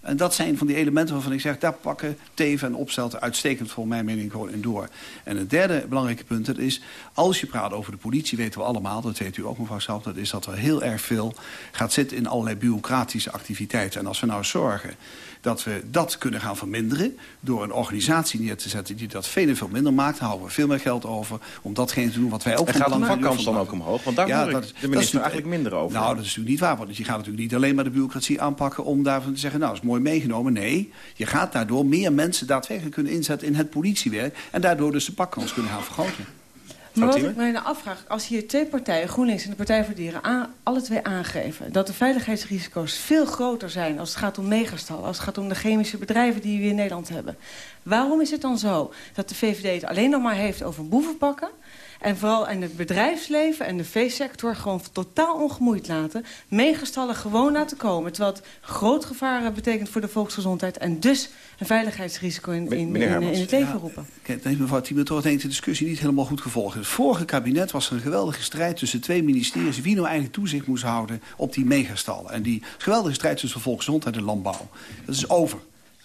En dat zijn van die elementen waarvan ik zeg... daar pakken Teven en Opstelten uitstekend voor mijn mening gewoon in door. En het derde belangrijke punt dat is... als je praat over de politie, weten we allemaal... dat weet u ook mevrouw Salp, dat is dat er heel erg veel gaat zitten... in allerlei bureaucratische activiteiten. En als we nou zorgen dat we dat kunnen gaan verminderen... door een organisatie neer te zetten die dat veel en veel minder maakt... dan houden we veel meer geld over om datgene te doen wat wij ook... En gaat de vakkans dan ook omhoog? Want daar ja, dat, de minister eigenlijk minder over. Nou, dat is natuurlijk niet waar. Want je gaat natuurlijk niet alleen maar de bureaucratie aanpakken... om daarvan te zeggen, nou, dat is mooi meegenomen. Nee, je gaat daardoor meer mensen daadwerkelijk kunnen inzetten in het politiewerk... en daardoor dus de pakkans kunnen gaan vergroten. Maar wat ik mij nou afvraag, als hier twee partijen, GroenLinks en de Partij voor Dieren... Aan, alle twee aangeven dat de veiligheidsrisico's veel groter zijn... als het gaat om megastallen, als het gaat om de chemische bedrijven die we in Nederland hebben. Waarom is het dan zo dat de VVD het alleen nog maar heeft over boevenpakken... En vooral in het bedrijfsleven en de veesector gewoon totaal ongemoeid laten. Meegestallen gewoon laten komen. Terwijl het groot gevaar betekent voor de volksgezondheid. En dus een veiligheidsrisico in, in, in, in het leven roepen. Kijk, mevrouw Tibetort heeft de discussie niet helemaal goed gevolgd. Het vorige kabinet was er een geweldige strijd tussen twee ministeries... wie nou eigenlijk toezicht moest houden op die megastallen. En die geweldige strijd tussen volksgezondheid en landbouw. Dat is over.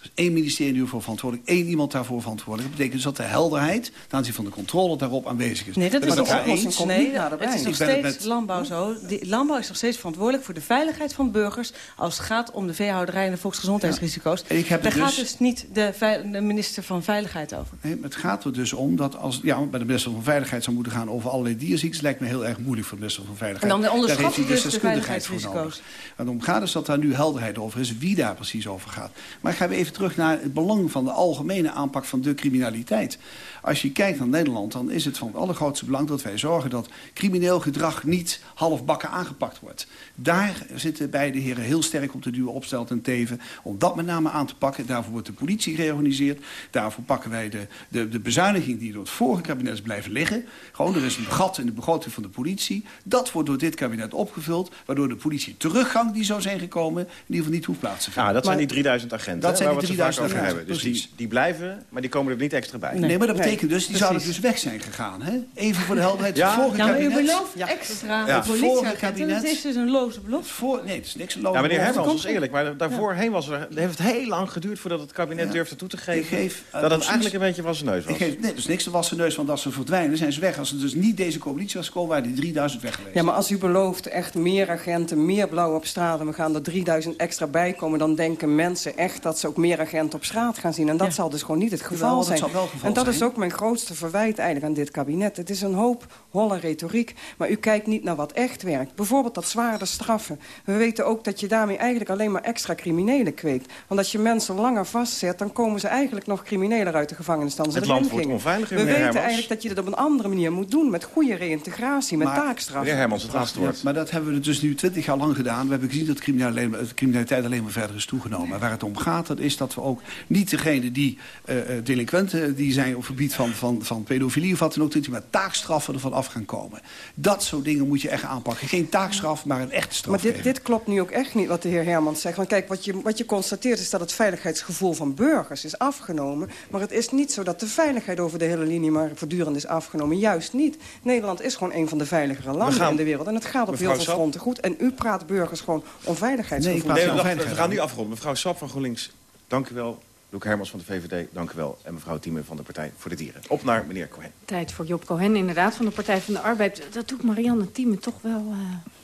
Dus één ministerie voor verantwoordelijk, één iemand daarvoor verantwoordelijk. Dat betekent dus dat de helderheid, ten aanzien van de controle, daarop aanwezig is. Nee, dat is de oplossing. Nee, het is nog steeds met... landbouw zo. De landbouw is nog steeds verantwoordelijk voor de veiligheid van burgers... als het gaat om de veehouderij en de volksgezondheidsrisico's. Ja. Daar dus... gaat dus niet de, de, minister van Veiligheid over. Nee, het gaat er dus om dat als ja, bij de minister van Veiligheid zou moeten gaan... over allerlei dierziektes, lijkt me heel erg moeilijk voor de minister van Veiligheid. En dan onderschat hij dus de veiligheidsrisico's. Waarom gaat is dat daar nu helderheid over is, wie daar precies over gaat. Maar ik ga even terug naar het belang van de algemene aanpak van de criminaliteit. Als je kijkt naar Nederland, dan is het van het allergrootste belang... dat wij zorgen dat crimineel gedrag niet halfbakken aangepakt wordt. Daar zitten beide heren heel sterk op de duur opstelt en teven... om dat met name aan te pakken. Daarvoor wordt de politie gereorganiseerd. Daarvoor pakken wij de, de, de bezuiniging die door het vorige kabinet is blijven liggen. Gewoon, er is een gat in de begroting van de politie. Dat wordt door dit kabinet opgevuld... waardoor de politie teruggang die zou zijn gekomen... in ieder geval niet hoeft plaats te vinden. Ah, dat zijn die 3000 agenten. Dat zijn die 3000 agenten. Hebben. Dus die, die blijven, maar die komen er niet extra bij. Nee, maar dat betekent dus, die zouden dus weg zijn gegaan. Hè? Even voor de helderheid. Ja? Vorige nou, kabinet, u belooft extra ja. politieagenten. Dat is dus een loze belofte. Voor, nee, het is niks een loze Ja, meneer Hermans was eerlijk. Maar daarvoorheen was er, heeft het heel lang geduurd voordat het kabinet durfde toe te geven... Geef, uh, dat het eigenlijk een beetje wassen neus was. Ik geef, nee, dus niks een wassen neus, want als ze verdwijnen zijn ze weg. Als er dus niet deze coalitie was gekomen, waren die 3000 weg geweest. Ja, maar als u belooft echt meer agenten, meer blauw op straat... en we gaan er 3000 extra bij komen... dan denken mensen echt dat ze ook meer agenten op straat gaan zien. En dat zal dus gewoon niet het geval zijn. en dat is ook mijn grootste verwijt eigenlijk aan dit kabinet. Het is een hoop holle retoriek, maar u kijkt niet naar wat echt werkt. Bijvoorbeeld dat zwaarder straffen. We weten ook dat je daarmee eigenlijk alleen maar extra criminelen kweekt. Want als je mensen langer vastzet, dan komen ze eigenlijk nog crimineler uit de gevangenis dan ze Het land wordt onveiliger, We weten Hermans. eigenlijk dat je dat op een andere manier moet doen. Met goede reïntegratie, met maar, taakstraf. Meneer Hermans, het laatste woord. maar dat hebben we dus nu twintig jaar lang gedaan. We hebben gezien dat de criminaliteit alleen maar verder is toegenomen. Maar waar het om gaat, dat is dat we ook niet degene die uh, delinquenten die zijn op het gebied van, van, van pedofilie of wat dan ook, met taakstraffen ervan af gaan komen. Dat soort dingen moet je echt aanpakken. Geen taakstraf, maar een echte straf. Maar dit, dit klopt nu ook echt niet wat de heer Hermans zegt. Want kijk, wat je, wat je constateert is dat het veiligheidsgevoel van burgers is afgenomen. Maar het is niet zo dat de veiligheid over de hele linie maar voortdurend is afgenomen. Juist niet. Nederland is gewoon een van de veiligere landen gaan, in de wereld. En het gaat op heel veel fronten goed. En u praat burgers gewoon om veiligheidsgevoel. Nee, nee, we gaan nu afronden. Mevrouw Sap van GroenLinks, dank u wel. Loek Hermans van de VVD, dank u wel. En mevrouw Thieme van de Partij voor de Dieren. Op naar meneer Cohen. Tijd voor Job Cohen, inderdaad, van de Partij van de Arbeid. Dat doet Marianne Thieme toch wel uh,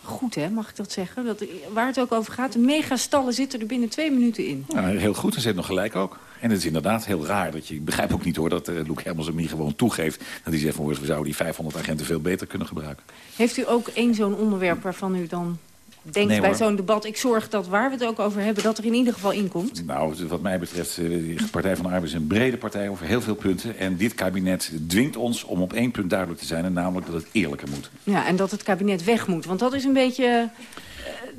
goed, hè, mag ik dat zeggen? Dat, waar het ook over gaat, de megastallen zitten er binnen twee minuten in. Ja, heel goed, en zit nog gelijk ook. En het is inderdaad heel raar. Dat je, ik begrijp ook niet hoor dat uh, Loek Hermans hem niet gewoon toegeeft. Dat hij zegt, van, we zouden die 500 agenten veel beter kunnen gebruiken. Heeft u ook één zo'n onderwerp waarvan u dan denkt nee, bij zo'n debat... ik zorg dat waar we het ook over hebben, dat er in ieder geval in komt? Nou, wat mij betreft, de Partij van de Arbeid is een brede partij over heel veel punten. En dit kabinet dwingt ons om op één punt duidelijk te zijn... en namelijk dat het eerlijker moet. Ja, en dat het kabinet weg moet. Want dat is een beetje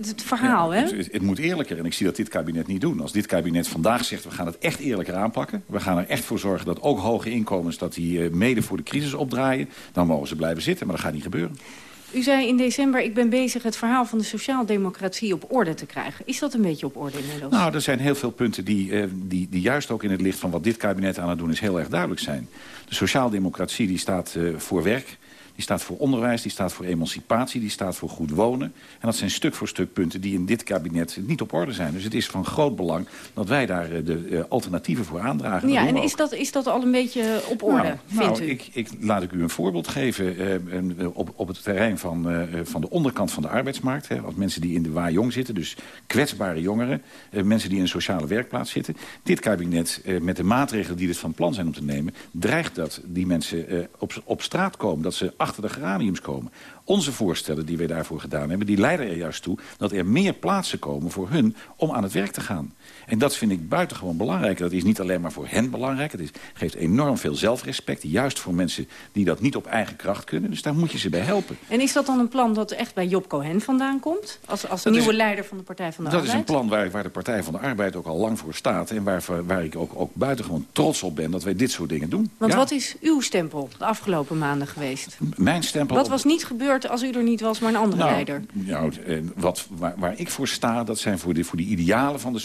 het verhaal, ja, hè? Het, het, moet eerlijker en ik zie dat dit kabinet niet doen. Als dit kabinet vandaag zegt, we gaan het echt eerlijker aanpakken... we gaan er echt voor zorgen dat ook hoge inkomens... dat die mede voor de crisis opdraaien... dan mogen ze blijven zitten, maar dat gaat niet gebeuren. U zei in december, ik ben bezig het verhaal van de sociaaldemocratie op orde te krijgen. Is dat een beetje op orde inmiddels? Nou, er zijn heel veel punten die, uh, die, die juist ook in het licht van wat dit kabinet aan het doen is heel erg duidelijk zijn. De sociaaldemocratie die staat uh, voor werk. Die staat voor onderwijs, die staat voor emancipatie, die staat voor goed wonen. En dat zijn stuk voor stuk punten die in dit kabinet niet op orde zijn. Dus het is van groot belang dat wij daar de uh, alternatieven voor aandragen. Ja, en is dat, is dat al een beetje op orde, nou, vindt nou, u? Ik, ik, laat ik u een voorbeeld geven. Uh, op, op het terrein van, uh, van de onderkant van de arbeidsmarkt. Hè, als mensen die in de waar-jong zitten, dus kwetsbare jongeren. mensen die in een sociale werkplaats zitten. Dit kabinet, met de maatregelen die dit van plan zijn om te nemen... dreigt dat die mensen op, op straat komen, dat ze achter de geraniums komen. Onze voorstellen die wij daarvoor gedaan hebben... die leiden er juist toe dat er meer plaatsen komen voor hun om aan het werk te gaan. En dat vind ik buitengewoon belangrijk. Dat is niet alleen maar voor hen belangrijk. Het is, geeft enorm veel zelfrespect. Juist voor mensen die dat niet op eigen kracht kunnen. Dus daar moet je ze bij helpen. En is dat dan een plan dat echt bij Job Cohen vandaan komt? Als, als nieuwe leider van de Partij van de dat Arbeid? Dat is een plan waar, waar de Partij van de Arbeid ook al lang voor staat. En waar, waar ik ook, ook buitengewoon trots op ben dat wij dit soort dingen doen. Want wat is uw stempel de afgelopen maanden geweest? Mijn stempel... Wat was niet gebeurd als u er niet was, maar een andere nou, leider? Nou, wat, waar, waar, ik voor sta, dat zijn voor de, voor de idealen van de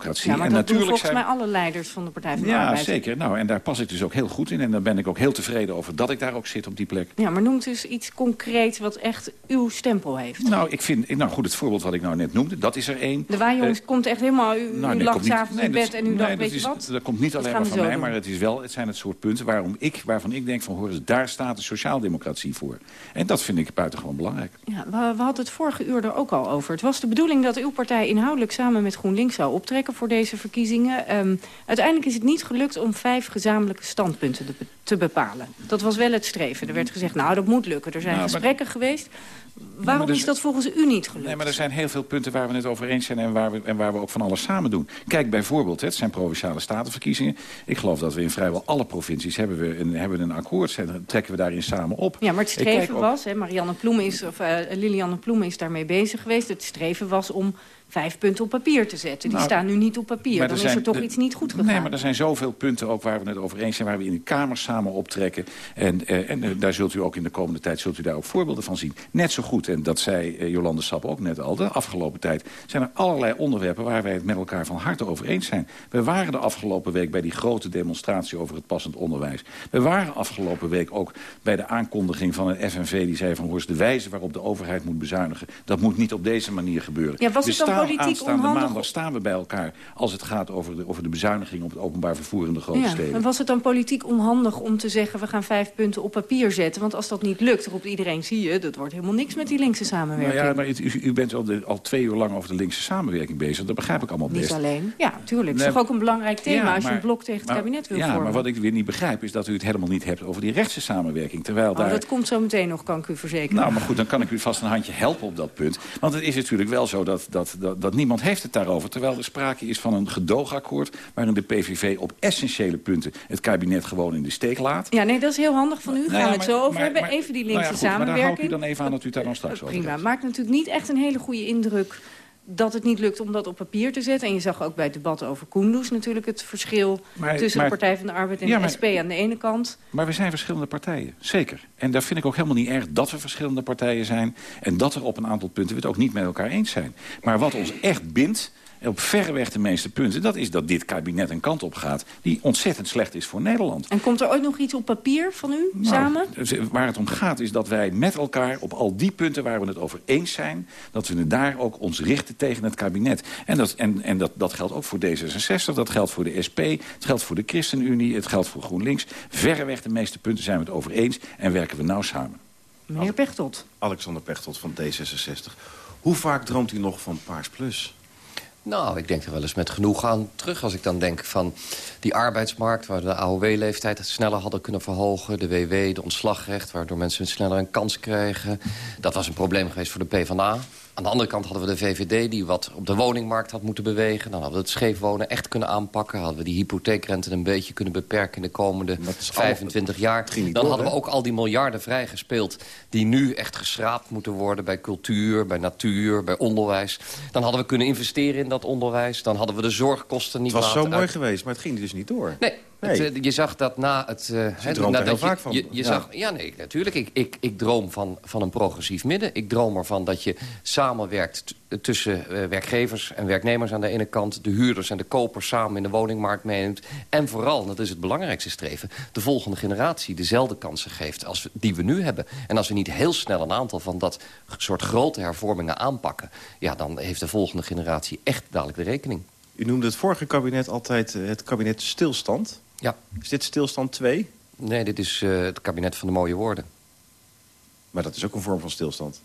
sociaaldemocratie. Ja, maar en dat natuurlijk doen volgens zijn... mij alle leiders van de Partij van de ja, Arbeid. Ja, zeker. Nou, en daar pas ik dus ook heel goed in. En daar ben ik ook heel tevreden over dat ik daar ook zit op die plek. Ja, maar noemt dus iets concreets wat echt uw stempel heeft. Nou, ik vind, nou goed, het voorbeeld wat ik nou net noemde, dat is er één. De Waaijongers uh, komt echt helemaal, u, nou, nee, lag s'avonds nee, in bed en u nee, dacht, weet is, je wat? Dat komt niet alleen maar van mij, doen. maar het, is wel, het zijn het soort punten waarom ik, waarvan ik denk van, hoor eens, daar staat de sociaaldemocratie voor. En dat vind ik buitengewoon belangrijk. Ja, we, we hadden het vorige uur er ook al over. Het was de bedoeling dat uw partij inhoudelijk samen met GroenLinks zou voor deze verkiezingen. Um, uiteindelijk is het niet gelukt om vijf gezamenlijke standpunten te, te, bepalen. Dat was wel het streven. Er werd gezegd, nou, dat moet lukken. Er zijn nou, gesprekken maar... geweest. Waarom is dat volgens u niet gelukt? Nee, maar er zijn heel veel punten waar we het over eens zijn... en waar we, en waar we ook van alles samen doen. Kijk bijvoorbeeld, het zijn Provinciale Statenverkiezingen. Ik geloof dat we in vrijwel alle provincies hebben we een, hebben een akkoord. Zijn, trekken we daarin samen op. Ja, maar het streven was, hè, Marianne Ploem is, of uh, Lilianne Ploem is daarmee bezig geweest... het streven was om vijf punten op papier te zetten. Die nou, staan nu niet op papier. Dan zijn, is er toch de, iets niet goed gegaan. Nee, maar er zijn zoveel punten ook waar we het over eens zijn... waar we in de Kamer samen optrekken. En, uh, en uh, daar zult u ook in de komende tijd zult u daar ook voorbeelden van zien. Net zo goed, en dat zei uh, Jolande Sap ook net al... de afgelopen tijd zijn er allerlei onderwerpen... waar wij het met elkaar van harte over eens zijn. We waren de afgelopen week bij die grote demonstratie... over het passend onderwijs. We waren afgelopen week ook bij de aankondiging van een FNV... die zei van, hoor de wijze waarop de overheid moet bezuinigen... dat moet niet op deze manier gebeuren. Ja, was het dan politiek onhandig? maandag staan we bij elkaar als het gaat over de, over de bezuiniging op het openbaar vervoer in de grote ja, steden. En was het dan politiek onhandig om te zeggen we gaan vijf punten op papier zetten? Want als dat niet lukt, roept iedereen, zie je, dat wordt helemaal niks met die linkse samenwerking. Nou ja, maar u, u bent al, de, al twee uur lang over de linkse samenwerking bezig. Dat begrijp ik allemaal best. Niet alleen. Ja, tuurlijk. Het is toch ook een belangrijk thema ja, als je een blok tegen het maar, kabinet wil ja, vormen. maar wat ik weer niet begrijp is dat u het helemaal niet hebt over die rechtse samenwerking. Terwijl oh, daar... dat komt zo meteen nog, kan ik u verzekeren. Nou, maar goed, dan kan ik u vast een handje helpen op dat punt. Want het is natuurlijk wel zo dat, dat, dat, dat niemand heeft het daarover. Terwijl er sprake is van een gedoogakkoord... waarin de PVV op essentiële punten het kabinet gewoon in de steek laat. Ja, nee, dat is heel handig van u. Gaan Nou ja, we het zo over maar- hebben. maar- Even die nou ja, linkse goed, maar dan hou ik samenwerking. u dan even aan dat u daar dan straks over Prima. Maakt natuurlijk niet echt een hele goede indruk dat het niet lukt om dat op papier te zetten. En je zag ook bij het debat over Koendoes natuurlijk het verschil... Maar- tussen maar- de Partij van de Arbeid en Ja, de maar- SP aan de ene kant. Maar we zijn verschillende partijen, zeker. En daar vind ik ook helemaal niet erg dat we verschillende partijen zijn... en dat er op een aantal punten we het ook niet met elkaar eens zijn. Maar wat ons echt bindt, op verreweg de meeste punten... dat is dat dit kabinet een kant op gaat die ontzettend slecht is voor Nederland. En komt er ooit nog iets op papier van u, Nou, samen? dus Waar het om gaat is dat wij met elkaar op al die punten waar we het over eens zijn... dat we daar ook ons richten tegen het kabinet. En, dat, en, en dat, dat geldt ook voor D66, dat geldt voor de SP... het geldt voor de ChristenUnie, het geldt voor GroenLinks. Verreweg de meeste punten zijn we het over eens en werken we nauw samen. Meneer Pechtold. Alexander Pechtold van D66. Hoe vaak droomt u nog van Paars Plus? Nou, ik denk er wel eens met genoeg aan terug. Als ik dan denk van die arbeidsmarkt... waar we de AOW-leeftijd sneller hadden kunnen verhogen... de WW, de ontslagrecht, waardoor mensen sneller een kans kregen. Dat was een probleem geweest voor de PvdA. Aan de andere kant hadden we de VVD die wat op de woningmarkt had moeten bewegen. Dan hadden we het scheefwonen echt kunnen aanpakken. Hadden we die hypotheekrente een beetje kunnen beperken in de komende 25 jaar. Dan hadden we ook al die miljarden vrijgespeeld... die nu echt geschraapt moeten worden bij cultuur, bij natuur, bij onderwijs. Dan hadden we kunnen investeren in dat onderwijs. Dan hadden we de zorgkosten niet Het was zo mooi uit- geweest, maar het ging dus niet door. Nee, Nee. het, eh, je zag dat na het... eh, er nadat heel je- vaak van. Je, je Ja. Zag, ja, nee, natuurlijk. Ik, ik, ik droom van, van een progressief midden. Ik droom ervan dat je samenwerkt tussen eh, werkgevers en werknemers aan de ene kant... de huurders en de kopers samen in de woningmarkt meeneemt. En vooral, dat is het belangrijkste streven... de volgende generatie dezelfde kansen geeft als die we nu hebben. En als we niet heel snel een aantal van dat soort grote hervormingen aanpakken... ja, dan heeft de volgende generatie echt dadelijk de rekening. U noemde het vorige kabinet altijd eh, het kabinet stilstand. Ja. Is dit stilstand 2? Nee, dit is eh, het kabinet van de mooie woorden. Maar dat is ook een vorm van stilstand.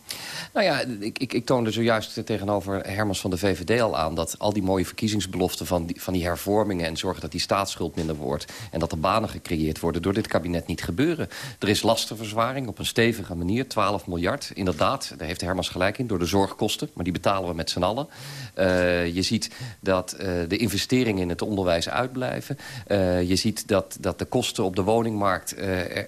Nou ja, ik, ik, ik toonde zojuist tegenover Hermans van de VVD al aan... dat al die mooie verkiezingsbeloften van die, van die hervormingen... en zorgen dat die staatsschuld minder wordt... en dat er banen gecreëerd worden door dit kabinet niet gebeuren. Er is lastenverzwaring op een stevige manier, 12 miljard. Inderdaad, daar heeft Hermans gelijk in, door de zorgkosten. Maar die betalen we met z'n allen. Uh, je ziet dat uh, de investeringen in het onderwijs uitblijven. Uh, je ziet dat, dat de kosten op de woningmarkt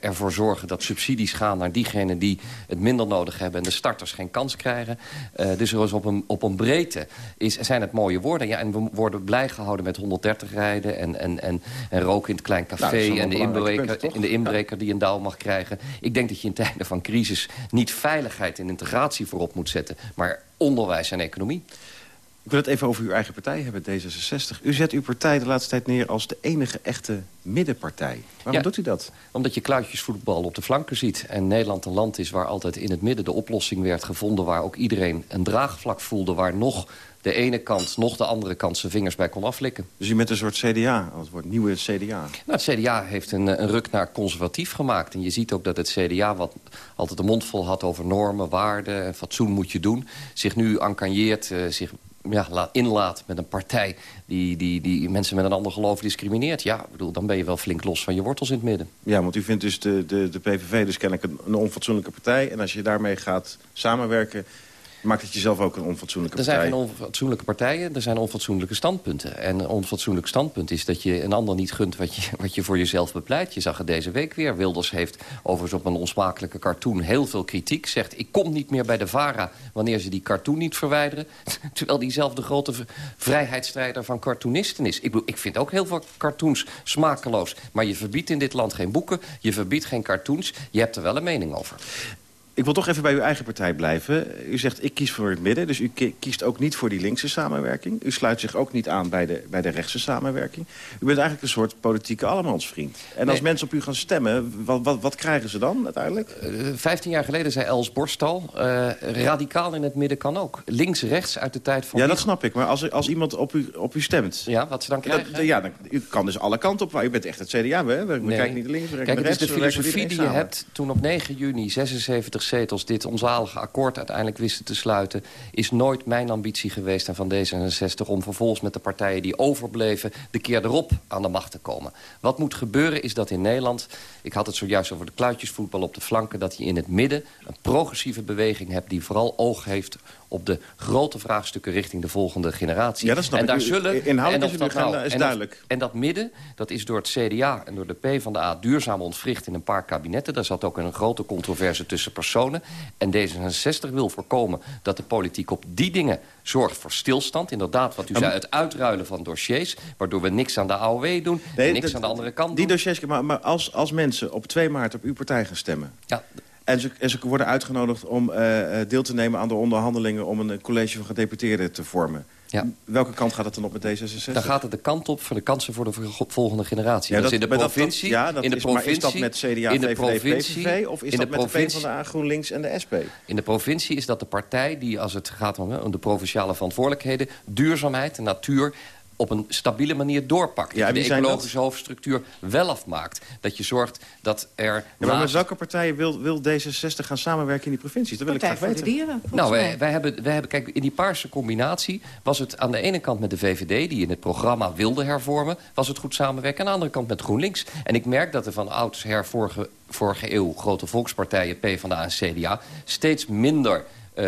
ervoor zorgen... dat subsidies gaan naar diegenen die het minder nodig hebben... en de starters geen kans krijgen. Uh, dus er is op een, op een breedte is, zijn het mooie woorden. Ja, en we worden blij gehouden met 130 rijden... en, en, en, en roken in het klein café nou, en de inbreker, punt, in de inbreker die een dauw mag krijgen. Ik denk dat je in tijden van crisis niet veiligheid en integratie voorop moet zetten... maar onderwijs en economie. Ik wil het even over uw eigen partij hebben, D66. U zet uw partij de laatste tijd neer als de enige echte middenpartij. Waarom ja, doet u dat? Omdat je kluitjesvoetbal op de flanken ziet. En Nederland een land is waar altijd in het midden de oplossing werd gevonden... waar ook iedereen een draagvlak voelde... waar nog de ene kant, nog de andere kant zijn vingers bij kon aflikken. Dus u met een soort CDA, het wordt nieuwe CDA? Nou, het CDA heeft een, een, ruk naar conservatief gemaakt. En je ziet ook dat het CDA, wat altijd de mond vol had over normen, waarden... fatsoen moet je doen, zich nu encanjeert, uh, zich ja, inlaat met een partij die, die, die mensen met een ander geloof discrimineert... ja, bedoel, dan ben je wel flink los van je wortels in het midden. Ja, want u vindt dus de, de, de PVV dus kennelijk een, een onfatsoenlijke partij... en als je daarmee gaat samenwerken Maakt het jezelf ook een onfatsoenlijke partij? Er zijn geen onfatsoenlijke partijen, er zijn onfatsoenlijke standpunten. En een onfatsoenlijk standpunt is dat je een ander niet gunt wat je, wat je voor jezelf bepleit. Je zag het deze week weer. Wilders heeft overigens op een onsmakelijke cartoon heel veel kritiek. Zegt, ik kom niet meer bij de VARA wanneer ze die cartoon niet verwijderen. Terwijl die zelf de grote vrijheidsstrijder van cartoonisten is. Ik, bedoel, ik vind ook heel veel cartoons smakeloos. Maar je verbiedt in dit land geen boeken, je verbiedt geen cartoons. Je hebt er wel een mening over. Ik wil toch even bij uw eigen partij blijven. U zegt, ik kies voor het midden, dus u kiest ook niet voor die linkse samenwerking. U sluit zich ook niet aan bij de, bij de rechtse samenwerking. U bent eigenlijk een soort politieke allemansvriend. En als mensen op u gaan stemmen, wat, wat, wat krijgen ze dan uiteindelijk? Uh, Vijftien jaar geleden zei Els Borstal, uh, radicaal in het midden kan ook. Links-rechts uit de tijd van... Ja, dat snap ik. Maar als, als iemand op u, op u stemt... Ja, wat ze dan krijgen? Dat, ja, dan, u kan dus alle kanten op. U bent echt het CDA, hè? We nee. kijken niet links, we Kijk, het rechts. is de filosofie die je hebt toen op 9 juni 76 dit onzalige akkoord uiteindelijk wisten te sluiten... is nooit mijn ambitie geweest en van D66... om vervolgens met de partijen die overbleven de keer erop aan de macht te komen. Wat moet gebeuren is dat in Nederland... ik had het zojuist over de kluitjesvoetbal op de flanken... dat je in het midden een progressieve beweging hebt... die vooral oog heeft op de grote vraagstukken richting de volgende generatie. Ja, dat snap en daar ik. zullen, Inhoudelijk is, dat nou, is en duidelijk. En dat midden, dat is door het CDA en door de PvdA duurzaam ontwricht in een paar kabinetten. Daar zat ook een grote controverse tussen personen. En D66 wil voorkomen dat de politiek op die dingen zorgt voor stilstand. Inderdaad, wat u zei, het uitruilen van dossiers... waardoor we niks aan de AOW doen nee, en niks aan de andere kant Die doen. dossiers, maar, maar als, als mensen op 2 maart op uw partij gaan stemmen... Ja, en ze, en ze, worden uitgenodigd om uh, deel te nemen aan de onderhandelingen... om een college van gedeputeerden te vormen. Ja. Welke kant gaat het dan op met D66? Dan gaat het de kant op voor de kansen voor de volgende generatie. Ja, dat, dus in de provincie... Dat, ja, dat in de is, provincie, maar is dat met CDA, in de VVD, PVV... of is dat met de PvdA, GroenLinks en de SP? In de provincie is dat de partij die, als het gaat om de provinciale verantwoordelijkheden... duurzaamheid, natuur op een stabiele manier doorpakt. Ja, dat je de ecologische hoofdstructuur wel afmaakt. Dat je zorgt dat er... Ja, maar met welke partijen wil, wil D66 gaan samenwerken in die provincies? Dat wil Partij ik graag weten. Dieren, nou, wij, wij, hebben, wij hebben, kijk, in die paarse combinatie was het aan de ene kant met de VVD... die in het programma wilde hervormen, was het goed samenwerken. Aan de andere kant met GroenLinks. En ik merk dat er van oudsher vorige, vorige eeuw grote volkspartijen... PvdA en CDA steeds minder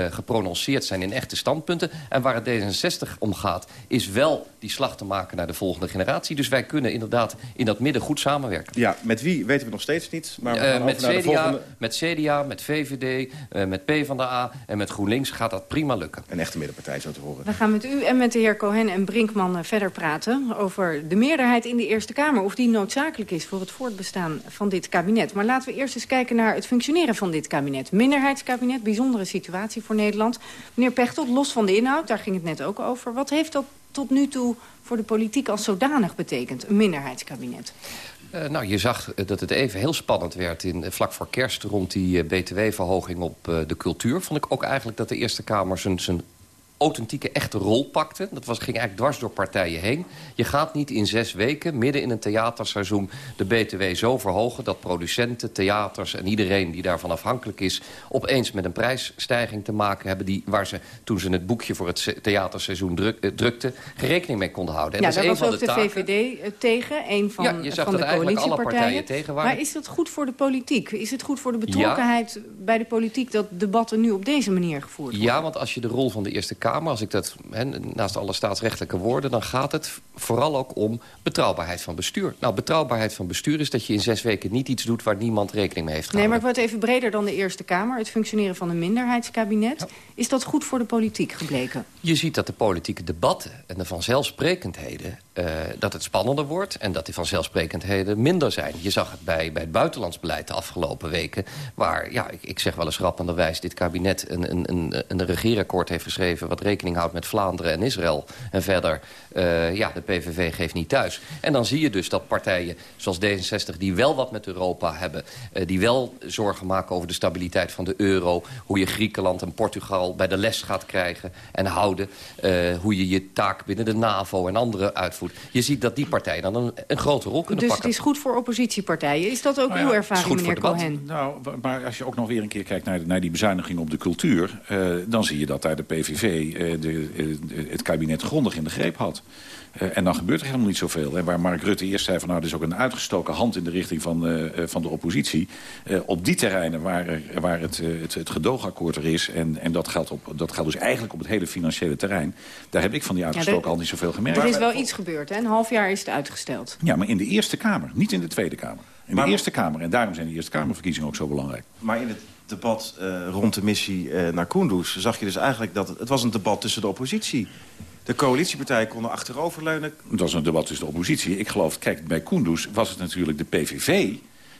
geprononceerd zijn in echte standpunten. En waar het D66 om gaat, is wel die slag te maken naar de volgende generatie. Dus wij kunnen inderdaad in dat midden goed samenwerken. Ja, met wie weten we nog steeds niet. Maar we uh, met, CDA, volgende... met CDA, met VVD, uh, met PvdA en met GroenLinks gaat dat prima lukken. Een echte middenpartij, zo te horen. We gaan met u en met de heer Cohen en Brinkman verder praten... over de meerderheid in de Eerste Kamer. Of die noodzakelijk is voor het voortbestaan van dit kabinet. Maar laten we eerst eens kijken naar het functioneren van dit kabinet. Minderheidskabinet, bijzondere situatie voor Nederland. Meneer Pechtold, los van de inhoud, daar ging het net ook over. Wat heeft dat tot nu toe voor de politiek als zodanig betekend, een minderheidskabinet? Uh, nou, je zag dat het even heel spannend werd in, vlak voor kerst... rond die btw-verhoging op de cultuur. Vond ik ook eigenlijk dat de Eerste Kamer zijn authentieke, echte rol pakte. Dat was, ging eigenlijk dwars door partijen heen. Je gaat niet in zes weken, midden in een theaterseizoen... de BTW zo verhogen dat producenten, theaters en iedereen die daarvan afhankelijk is... opeens met een prijsstijging te maken hebben... Die, waar ze toen ze het boekje voor het theaterseizoen druk, eh, drukten... rekening mee konden houden. En ja, dat daar was ook de, de VVD eh, tegen, een van, ja, je zag van de coalitiepartijen. tegen waren. Maar is dat goed voor de politiek? Is het goed voor de betrokkenheid bij de politiek... dat debatten nu op deze manier gevoerd worden? Ja, want als je de rol van de Eerste Kamer... als ik dat naast alle staatsrechtelijke woorden... dan gaat het vooral ook om betrouwbaarheid van bestuur. Nou, betrouwbaarheid van bestuur is dat je in zes weken niet iets doet... waar niemand rekening mee heeft gehouden. Nee, maar ik word even breder dan de Eerste Kamer. Het functioneren van een minderheidskabinet. Is dat goed voor de politiek gebleken? Je ziet dat de politieke debatten en de vanzelfsprekendheden... Uh, dat het spannender wordt en dat die vanzelfsprekendheden minder zijn. Je zag het bij, bij het buitenlands beleid de afgelopen weken... waar, ja, ik, ik zeg wel eens rappenderwijs... dit kabinet een, een, een, een regeerakkoord heeft geschreven... wat rekening houdt met Vlaanderen en Israël. En verder, uh, ja, de PVV geeft niet thuis. En dan zie je dus dat partijen zoals D66... die wel wat met Europa hebben... Uh, die wel zorgen maken over de stabiliteit van de euro... hoe je Griekenland en Portugal bij de les gaat krijgen en houden... hoe je je taak binnen de NAVO en andere uitvoert. Je ziet dat die partijen dan een, een grote rol kunnen dus pakken. Dus het is goed voor oppositiepartijen. Is dat ook nou ja, uw ervaring, meneer Cohen? Nou, maar als je ook nog weer een keer kijkt naar, naar die bezuiniging op de cultuur... Uh, dan zie je dat daar de PVV uh, de, uh, het kabinet grondig in de greep had. Uh, en dan gebeurt er helemaal niet zoveel. Hè. Waar Mark Rutte eerst zei van nou, er is ook een uitgestoken hand in de richting van, uh, van de oppositie. Uh, op die terreinen waar, waar het, het, het gedoogakkoord er is, en, en dat, geldt op, dat geldt dus eigenlijk op het hele financiële terrein. Daar heb ik van die uitgestoken ja, hand niet zoveel gemerkt. Er is wel iets gebeurd, hè? een half jaar is het uitgesteld. Ja, maar in de Eerste Kamer, niet in de Tweede Kamer. In maar, de Eerste Kamer, en daarom zijn de Eerste Kamerverkiezingen ook zo belangrijk. Maar in het debat uh, rond de missie uh, naar Kunduz zag je dus eigenlijk dat het, het was een debat tussen de oppositie de coalitiepartijen konden achteroverleunen. Dat was een debat tussen de oppositie. Ik geloof, kijk, bij Kunduz was het natuurlijk de PVV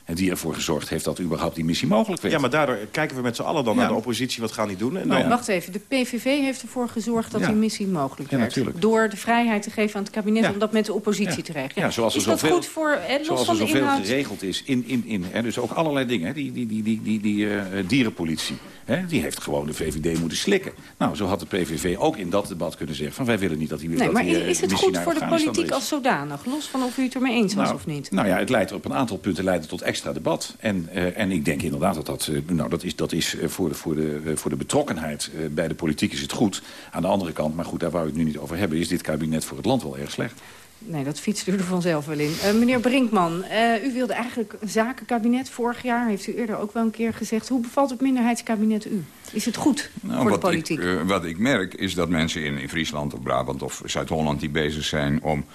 die ervoor gezorgd heeft dat überhaupt die missie mogelijk werd. Ja, maar daardoor kijken we met z'n allen dan ja. naar de oppositie. Wat gaan die doen? En nou. Wacht even, de PVV heeft ervoor gezorgd dat ja. die missie mogelijk werd. Natuurlijk. Door de vrijheid te geven aan het kabinet om dat met de oppositie te regelen. Ja, zoals er is dat zoveel, goed voor en zoals er zoveel inhoud... geregeld is. In, in, in, hè, dus ook allerlei dingen. Hè, die, die, die, die, die, die uh, dierenpolitie. Hè, die heeft gewoon de VVD moeten slikken. Nou, zo had de PVV ook in dat debat kunnen zeggen... van wij willen niet dat die Nee, dat maar die, is het goed voor de politiek als zodanig? Los van of u het ermee eens was nou, of niet? Nou ja, het leidt op een aantal punten leidt tot extra debat. En, uh, en ik denk inderdaad dat dat... Uh, nou, dat is, dat is uh, voor, de, voor, de, voor de betrokkenheid bij de politiek is het goed. Aan de andere kant, maar goed, daar wou ik het nu niet over hebben... is dit kabinet voor het land wel erg slecht. Nee, dat fietst u er vanzelf wel in. Uh, meneer Brinkman, uh, u wilde eigenlijk een zakenkabinet vorig jaar. Heeft u eerder ook wel een keer gezegd. Hoe bevalt het minderheidskabinet u? Is het goed nou, voor de politiek? Ik, uh, wat ik merk is dat mensen in, in Friesland of Brabant of Zuid-Holland... die bezig zijn om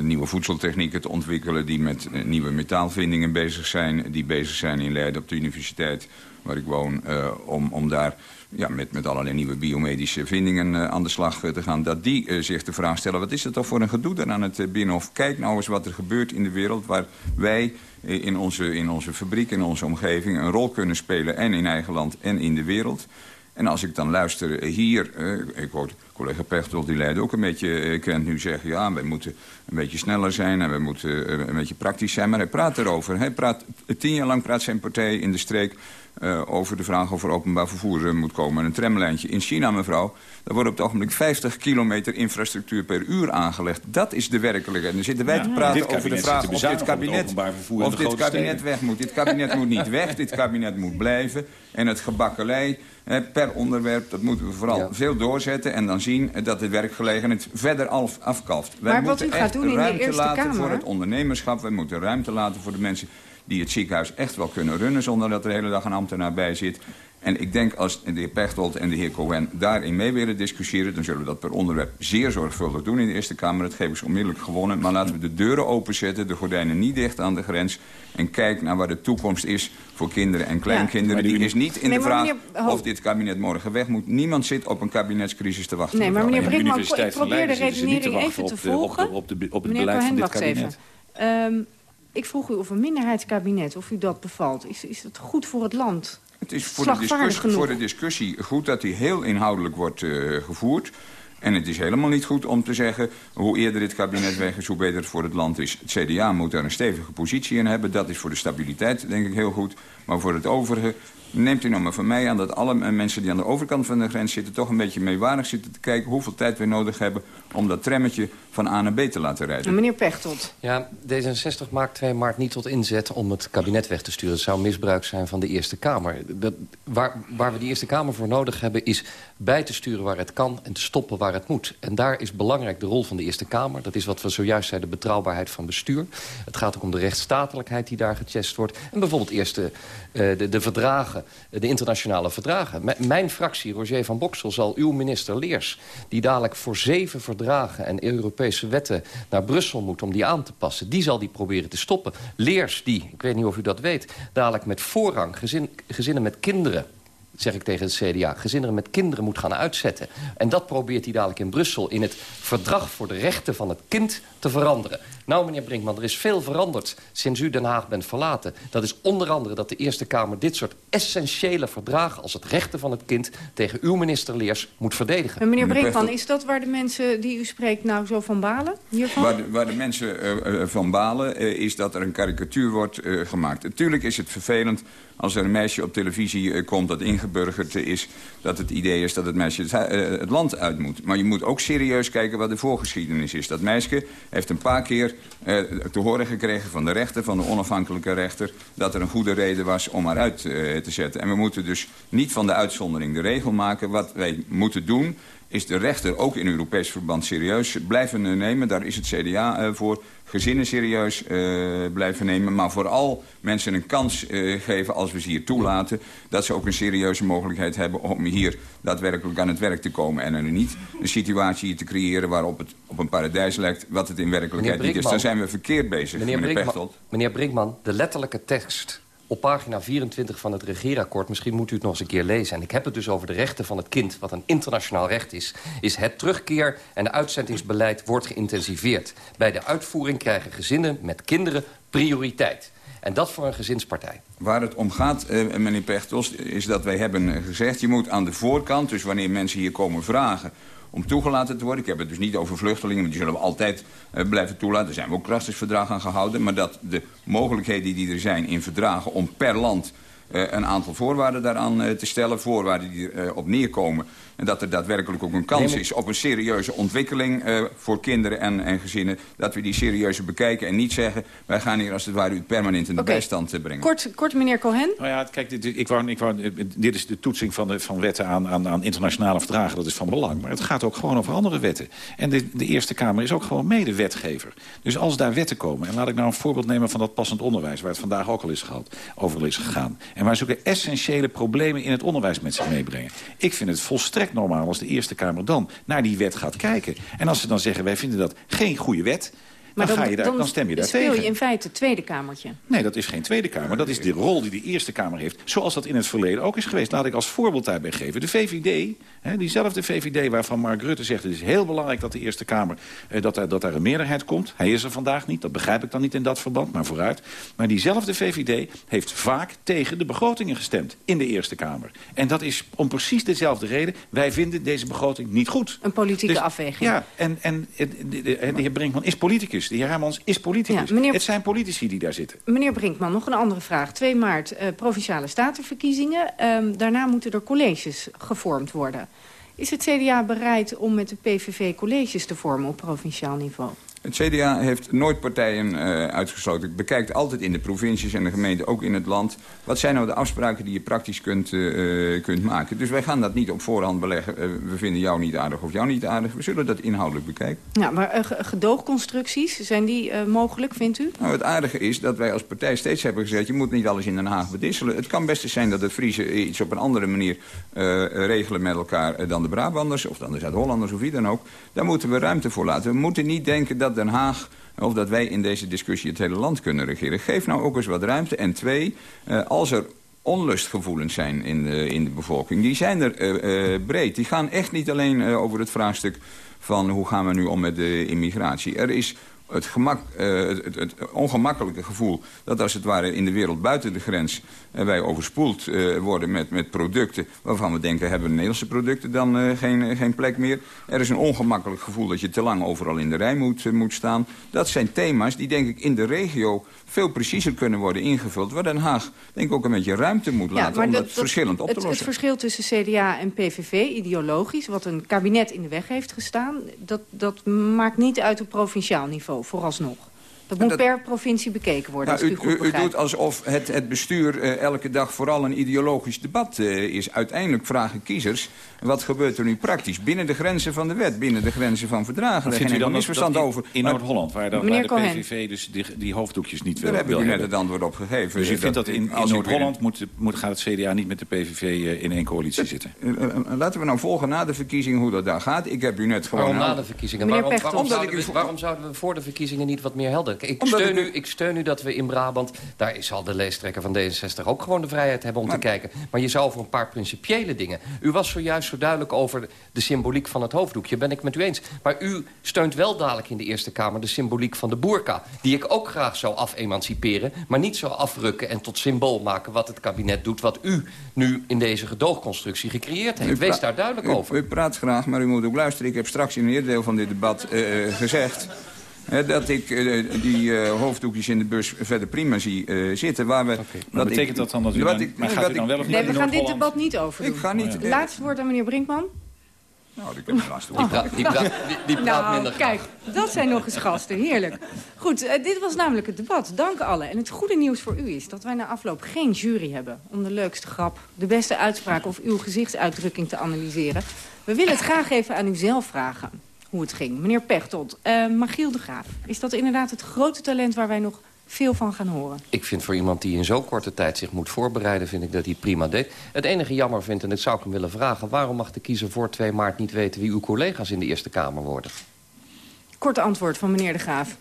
nieuwe voedseltechnieken te ontwikkelen... die met nieuwe metaalvindingen bezig zijn. Die bezig zijn in Leiden op de universiteit waar ik woon... om, om daar ja, met, met allerlei nieuwe biomedische vindingen uh, aan de slag uh, te gaan... dat die uh, zich de vraag stellen, wat is het toch voor een gedoe daar aan het Binnenhof? Kijk nou eens wat er gebeurt in de wereld waar wij in onze, in onze fabriek, in onze omgeving... een rol kunnen spelen en in eigen land en in de wereld. En als ik dan luister hier, ik hoor collega Pechtold, die leidt ook een beetje, kan nu zeggen... ja, wij moeten een beetje sneller zijn en we moeten een beetje praktisch zijn. Maar hij praat erover. Hij praat, tien jaar lang praat zijn partij in de streek uh, over de vraag of er openbaar vervoer uh, moet komen. Een tramlijntje in China, mevrouw, daar wordt op het ogenblik 50 kilometer infrastructuur per uur aangelegd. Dat is de werkelijkheid. En dan zitten wij ja, te praten over de vraag of dit kabinet, of dit kabinet weg moet. Dit kabinet moet niet weg, dit kabinet moet blijven. En het gebakkelei eh, per onderwerp, dat moeten we vooral ja. veel doorzetten... en dan zien dat de werkgelegenheid verder af, afkalft. Wij maar moeten wat u gaat doen in ruimte de Eerste laten Kamer, voor het ondernemerschap. Wij moeten ruimte laten voor de mensen die het ziekenhuis echt wel kunnen runnen... zonder dat er de hele dag een ambtenaar bij zit. En ik denk als de heer Pechtold en de heer Cohen daarin mee willen discussiëren... dan zullen we dat per onderwerp zeer zorgvuldig doen in de Eerste Kamer. Dat geven is onmiddellijk gewonnen. Maar laten we de deuren openzetten, de gordijnen niet dicht aan de grens... en kijk naar waar de toekomst is voor kinderen en kleinkinderen. Ja, die is niet in nee, de vraag meneer, of dit kabinet morgen weg moet. Niemand zit op een kabinetscrisis te wachten. Nee, maar meneer Brinkman, ik probeer de redenering even te volgen. Op, de, op, de, op het meneer beleid Cohen, van dit wacht kabinet. even. Um, ik vroeg u of een minderheidskabinet, of u dat bevalt. Is, is dat goed voor het land? Het is voor de, discussie, voor de discussie goed dat die heel inhoudelijk wordt uh, gevoerd. En het is helemaal niet goed om te zeggen... hoe eerder dit kabinet weg is, hoe beter het voor het land is. Het CDA moet daar een stevige positie in hebben. Dat is voor de stabiliteit, denk ik, heel goed. Maar voor het overige neemt u nou maar van mij aan dat alle mensen die aan de overkant van de grens zitten... toch een beetje meewarig zitten te kijken hoeveel tijd we nodig hebben... om dat trammetje van A naar B te laten rijden. Meneer Pechtold. Ja, D66 maakt 2 maart niet tot inzet om het kabinet weg te sturen. Het zou misbruik zijn van de Eerste Kamer. Dat, waar, waar we de Eerste Kamer voor nodig hebben is bij te sturen waar het kan... en te stoppen waar het moet. En daar is belangrijk de rol van de Eerste Kamer. Dat is wat we zojuist zeiden, de betrouwbaarheid van bestuur. Het gaat ook om de rechtsstatelijkheid die daar getest wordt. En bijvoorbeeld eerst de, eh, de, de verdragen, de internationale verdragen. Mijn fractie, Roger van Boksel, zal uw minister Leers... die dadelijk voor zeven verdragen en Europese wetten naar Brussel moet... om die aan te passen, die zal die proberen te stoppen. Leers die, ik weet niet of u dat weet... dadelijk met voorrang gezin, gezinnen met kinderen zeg ik tegen het CDA, gezinnen met kinderen moet gaan uitzetten. En dat probeert hij dadelijk in Brussel in het verdrag voor de rechten van het kind te veranderen. Nou, meneer Brinkman, er is veel veranderd sinds u Den Haag bent verlaten. Dat is onder andere dat de Eerste Kamer dit soort essentiële verdragen... als het rechten van het kind tegen uw minister Leers moet verdedigen. En meneer Brinkman, is dat waar de mensen die u spreekt nou zo van balen? Hiervan? Waar, de, waar de mensen uh, uh, van balen uh, is dat er een karikatuur wordt gemaakt. Natuurlijk is het vervelend als er een meisje op televisie komt dat ingeburgerd is... dat het idee is dat het meisje het, het, land uit moet. Maar je moet ook serieus kijken wat de voorgeschiedenis is. Dat meisje heeft een paar keer eh, te horen gekregen van de rechter, van de onafhankelijke rechter... dat er een goede reden was om haar uit eh, te zetten. En we moeten dus niet van de uitzondering de regel maken. Wat wij moeten doen is de rechter ook in Europees verband serieus blijven nemen. Daar is het CDA uh, voor gezinnen serieus uh, blijven nemen. Maar vooral mensen een kans uh, geven als we ze hier toelaten. Dat ze ook een serieuze mogelijkheid hebben om hier daadwerkelijk aan het werk te komen. En er niet een situatie te creëren waarop het op een paradijs lijkt. Wat het in werkelijkheid niet is. Dan zijn we verkeerd bezig, meneer, meneer Brinkman. Meneer Brinkman, de letterlijke tekst op pagina 24 van het regeerakkoord, misschien moet u het nog eens een keer lezen... en ik heb het dus over de rechten van het kind, wat een internationaal recht is... is het terugkeer- en uitzettingsbeleid wordt geïntensiveerd. Bij de uitvoering krijgen gezinnen met kinderen prioriteit. En dat voor een gezinspartij. Waar het om gaat, eh, meneer Pechtols, is dat wij hebben gezegd... je moet aan de voorkant, dus wanneer mensen hier komen vragen om toegelaten te worden. Ik heb het dus niet over vluchtelingen, want die zullen we altijd uh, blijven toelaten. Daar zijn we ook verdrag aan gehouden. Maar dat de mogelijkheden die er zijn in verdragen om per land uh, een aantal voorwaarden daaraan uh, te stellen. Voorwaarden die erop neerkomen. En dat er daadwerkelijk ook een kans is op een serieuze ontwikkeling uh, voor kinderen en, en, gezinnen. Dat we die serieuze bekijken en niet zeggen... wij gaan hier als het ware u permanent in de okay. bijstand te brengen. Kort, kort meneer Cohen. Nou ja, kijk, dit, ik wou, ik wou, dit is de toetsing van, de, van wetten aan, aan, aan, internationale verdragen. Dat is van belang. Maar het gaat ook gewoon over andere wetten. En de, de Eerste Kamer is ook gewoon medewetgever. Dus als daar wetten komen... en laat ik nou een voorbeeld nemen van dat passend onderwijs... waar het vandaag ook al is gehad, over is gegaan. En waar zulke essentiële problemen in het onderwijs met zich meebrengen. Ik vind het volstrekt normaal als de Eerste Kamer dan naar die wet gaat kijken. En als ze dan zeggen, wij vinden dat geen goede wet... Maar dan, dan, ga je daar, dan, dan stem je daar speel tegen. je in feite Tweede Kamertje. Nee, dat is geen Tweede Kamer. Dat is de rol die de Eerste Kamer heeft. Zoals dat in het verleden ook is geweest. Laat ik als voorbeeld daarbij geven. De VVD, hè, diezelfde VVD waarvan Mark Rutte zegt... het is heel belangrijk dat de Eerste Kamer, eh, dat, daar, dat daar een meerderheid komt. Hij is er vandaag niet, dat begrijp ik dan niet in dat verband, maar vooruit. Maar diezelfde VVD heeft vaak tegen de begrotingen gestemd in de Eerste Kamer. En dat is om precies dezelfde reden. Wij vinden deze begroting niet goed. Een politieke Dus- afweging. Ja, en, en de, de, de heer Brinkman is politicus. De heer Hermans is politicus. Ja, meneer- Het zijn politici die daar zitten. Meneer Brinkman, nog een andere vraag. 2 maart, eh, Provinciale Statenverkiezingen. Ehm, daarna moeten er colleges gevormd worden. Is het CDA bereid om met de PVV colleges te vormen op provinciaal niveau? Het CDA heeft nooit partijen uh, uitgesloten. Het bekijkt altijd in de provincies en de gemeenten, ook in het land. Wat zijn nou de afspraken die je praktisch kunt, uh, kunt maken? Dus wij gaan dat niet op voorhand beleggen. Uh, we vinden jou niet aardig of jou niet aardig. We zullen dat inhoudelijk bekijken. Ja, maar eh, ge- gedoogconstructies, zijn die eh, mogelijk, vindt u? Nou, het aardige is dat wij als partij steeds hebben gezegd... je moet niet alles in Den Haag bedisselen. Het kan best eens zijn dat de Friese iets op een andere manier regelen met elkaar... dan de Brabanders of dan de Zuid-Hollanders of wie dan ook. Daar moeten we ruimte voor laten. We moeten niet denken dat Den Haag of dat wij in deze discussie het hele land kunnen regeren. Geef nou ook eens wat ruimte. En twee, uh, als er onlustgevoelens zijn in de, in de bevolking... die zijn er uh, uh, breed. Die gaan echt niet alleen over het vraagstuk van hoe gaan we nu om met de immigratie. Er is het, gemak, het, ongemakkelijke gevoel... dat als het ware in de wereld buiten de grens... Uh, wij overspoeld uh, worden met, met producten... waarvan we denken, hebben Nederlandse producten dan geen, geen plek meer? Er is een ongemakkelijk gevoel dat je te lang overal in de rij moet, moet staan. Dat zijn thema's die denk ik in de regio veel preciezer kunnen worden ingevuld... waar Den Haag denk ik ook een beetje ruimte moet laten om dat, dat verschillend op te het, lossen. Het verschil tussen CDA en PVV, ideologisch... wat een kabinet in de weg heeft gestaan... dat, dat maakt niet uit op provinciaal niveau, vooralsnog. Dat moet per provincie bekeken worden, nou, als u, u, goed u, doet alsof het, het bestuur uh, elke dag vooral een ideologisch debat uh, is. Uiteindelijk vragen kiezers, wat gebeurt er nu praktisch? Binnen de grenzen van de wet, binnen de grenzen van verdragen. Vindt u dan misverstand over? In Noord-Holland, waar, dan, waar de PVV dus die, die hoofddoekjes niet wil Daar heb ik u net hebben. het antwoord op gegeven. Dus u vindt dat, in, Noord-Holland moet, moet, gaat het CDA niet met de PVV uh, in één coalitie zitten? Uh, laten we nou volgen na de verkiezingen hoe dat daar gaat. Ik heb u net gewoon... Waarom na de verkiezingen? Waarom, waarom, zouden we, waarom zouden we voor de verkiezingen niet wat meer helder? Ik steun u ik steun u dat we in Brabant... daar zal de leestrekker van D66 ook gewoon de vrijheid hebben om maar, te kijken. Maar je zou voor een paar principiële dingen... U was zojuist zo duidelijk over de symboliek van het hoofddoekje. Ben ik met u eens. Maar u steunt wel dadelijk in de Eerste Kamer de symboliek van de boerka. Die ik ook graag zou afemanciperen. Maar niet zou afrukken en tot symbool maken wat het kabinet doet. Wat u nu in deze gedoogconstructie gecreëerd heeft. Wees daar duidelijk u, over. U praat graag, maar u moet ook luisteren. Ik heb straks in een deel van dit debat uh, gezegd... Dat ik uh, die uh, hoofddoekjes in de bus verder prima zie uh, zitten. Waar we, okay. dat betekent ik, dat dan dat u dan, ik, maar gaat u dan wel of niet Nee, we gaan dit debat niet over Ik ga niet... Oh, Laatste woord aan meneer Brinkman. Nou, ik heb de laatste. Die, pra die, die, die praat nou, minder kijk, dat zijn nog eens gasten. Heerlijk. Goed, uh, dit was namelijk het debat. Dank allen. En het goede nieuws voor u is dat wij na afloop geen jury hebben... om de leukste grap, de beste uitspraak of uw gezichtsuitdrukking te analyseren. We willen het graag even aan u zelf vragen hoe het ging. Meneer Pechtold, uh, Magiel de Graaf. Is dat inderdaad het grote talent waar wij nog veel van gaan horen? Ik vind voor iemand die in zo'n korte tijd zich moet voorbereiden... vind ik dat hij prima deed. Het enige jammer vind, en dat zou ik hem willen vragen... waarom mag de kiezer voor 2 maart niet weten... wie uw collega's in de Eerste Kamer worden? Korte antwoord van meneer de Graaf.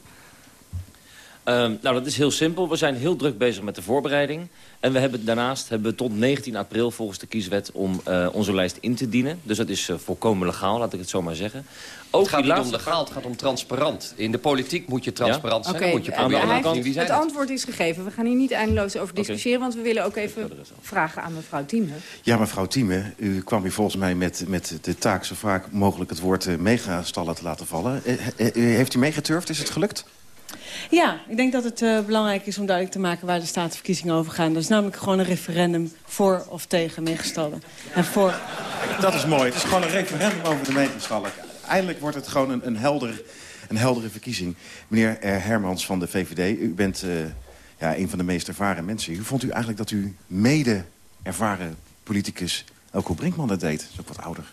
Uh, nou, dat is heel simpel. We zijn heel druk bezig met de voorbereiding. En we hebben daarnaast hebben we tot 19 april volgens de kieswet om uh, onze lijst in te dienen. Dus dat is uh, volkomen legaal, laat ik het zo maar zeggen. Ook het gaat niet om legaal, het gaat om transparant. In de politiek moet je transparant ja? zijn. Okay, moet je proberen hij kant, wie het antwoord is gegeven. We gaan hier niet eindeloos over discussiëren... Okay. want we willen ook even vragen aan mevrouw Thieme. Ja, mevrouw Thieme, u kwam hier volgens mij met, met de taak... zo vaak mogelijk het woord uh, megastallen te laten vallen. heeft u meegeturfd? Is het gelukt? Ja, ik denk dat het uh, belangrijk is om duidelijk te maken waar de statenverkiezingen over gaan. Dat is namelijk gewoon een referendum voor of tegen meegestallen. En voor... Dat is mooi. Het is gewoon een referendum over de meegestallen. Eindelijk wordt het gewoon een, een, helder, een heldere verkiezing. Meneer Hermans van de VVD, u bent uh, ja, een van de meest ervaren mensen. Hoe vond u eigenlijk dat u mede ervaren politicus Elko Brinkman dat deed? Dat is ook wat ouder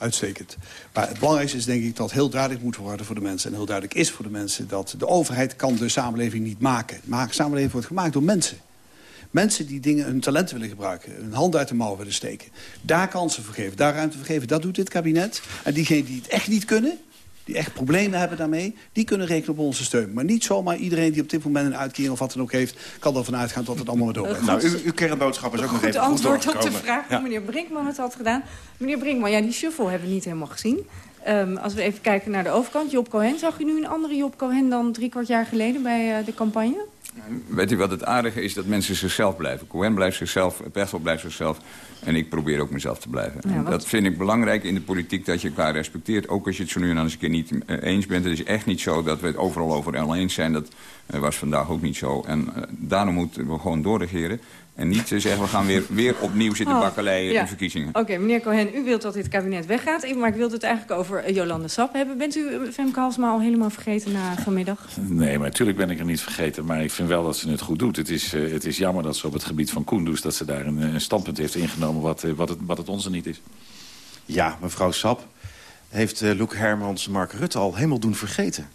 uitstekend. Maar het belangrijkste is denk ik dat heel duidelijk moet worden voor de mensen... en heel duidelijk is voor de mensen dat de overheid kan de samenleving niet maken. Maar de samenleving wordt gemaakt door mensen. Mensen die dingen, hun talenten willen gebruiken, hun hand uit de mouw willen steken. Daar kansen voor geven, daar ruimte voor geven. Dat doet dit kabinet. En diegenen die het echt niet kunnen, die echt problemen hebben daarmee... die kunnen rekenen op onze steun. Maar niet zomaar iedereen die op dit moment een uitkering of wat dan ook heeft... kan ervan uitgaan dat het allemaal maar door Nou, uw, uw kernboodschap is ook nog even goed antwoord op de vraag ja. meneer Brinkman het had gedaan. Meneer Brinkman, ja, die shuffle hebben we niet helemaal gezien. Um, als we even kijken naar de overkant. Job Cohen, zag u nu een andere Job Cohen dan drie kwart jaar geleden bij uh, de campagne? Weet u wat het aardige is? Dat mensen zichzelf blijven. Cohen blijft zichzelf, Pechtold blijft zichzelf. En ik probeer ook mezelf te blijven. Ja, dat vind ik belangrijk in de politiek, dat je elkaar respecteert. Ook als je het zo nu en dan eens een keer niet uh, eens bent. Het is echt niet zo dat we het overal over eens zijn. Dat uh, was vandaag ook niet zo. En uh, daarom moeten we gewoon doorregeren. En niet zeggen, we gaan weer, weer opnieuw zitten Oh, bakkeleien ja. in verkiezingen. Oké, okay, meneer Cohen, u wilt dat dit kabinet weggaat. Maar ik wilde het eigenlijk over uh, Jolande Sap hebben. Bent u uh, Femke Halsma al helemaal vergeten na vanmiddag? Nee, maar natuurlijk ben ik er niet vergeten. Maar ik vind wel dat ze het goed doet. Het is, uh, het is jammer dat ze op het gebied van Koendoes... dat ze daar een, een standpunt heeft ingenomen wat, wat, het, wat het onze niet is. Ja, mevrouw Sap heeft uh, Loek Hermans Mark Rutte al helemaal doen vergeten.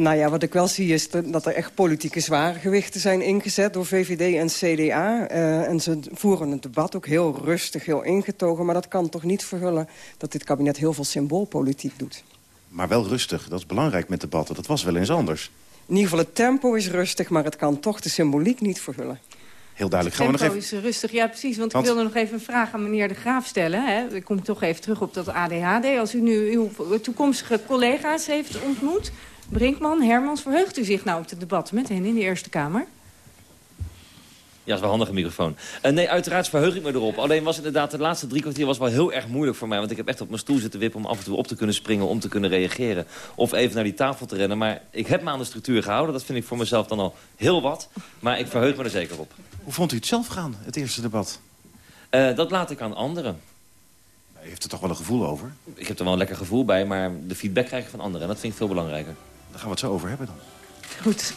Nou ja, wat ik wel zie is dat er echt politieke zwaargewichten zijn ingezet door VVD en CDA. Uh, en ze voeren het debat ook heel rustig, heel ingetogen. Maar dat kan toch niet verhullen dat dit kabinet heel veel symboolpolitiek doet. Maar wel rustig, dat is belangrijk met debatten. Dat was wel eens anders. In ieder geval het tempo is rustig, maar het kan toch de symboliek niet verhullen. Heel duidelijk. Gaan we nog even... is rustig, ja precies. Want, Want- ik wilde nog even een vraag aan meneer De Graaf stellen. Hè. Ik kom toch even terug op dat ADHD. Als u nu uw toekomstige collega's heeft ontmoet... Brinkman, Hermans, verheugt u zich nou op het debat met hen in de Eerste Kamer? Ja, dat is wel handig, een microfoon. Uh, nee, uiteraard verheug ik me erop. Alleen was inderdaad de laatste drie kwartier was wel heel erg moeilijk voor mij. Want ik heb echt op mijn stoel zitten wippen om af en toe op te kunnen springen... om te kunnen reageren. Of even naar die tafel te rennen. Maar ik heb me aan de structuur gehouden. Dat vind ik voor mezelf dan al heel wat. Maar ik verheug me er zeker op. Hoe vond u het zelf gaan, het eerste debat? Uh, dat laat ik aan anderen. U heeft er toch wel een gevoel over? Ik heb er wel een lekker gevoel bij, maar de feedback krijg ik van anderen. En dat vind ik veel belangrijker. Daar gaan we het zo over hebben dan. Goed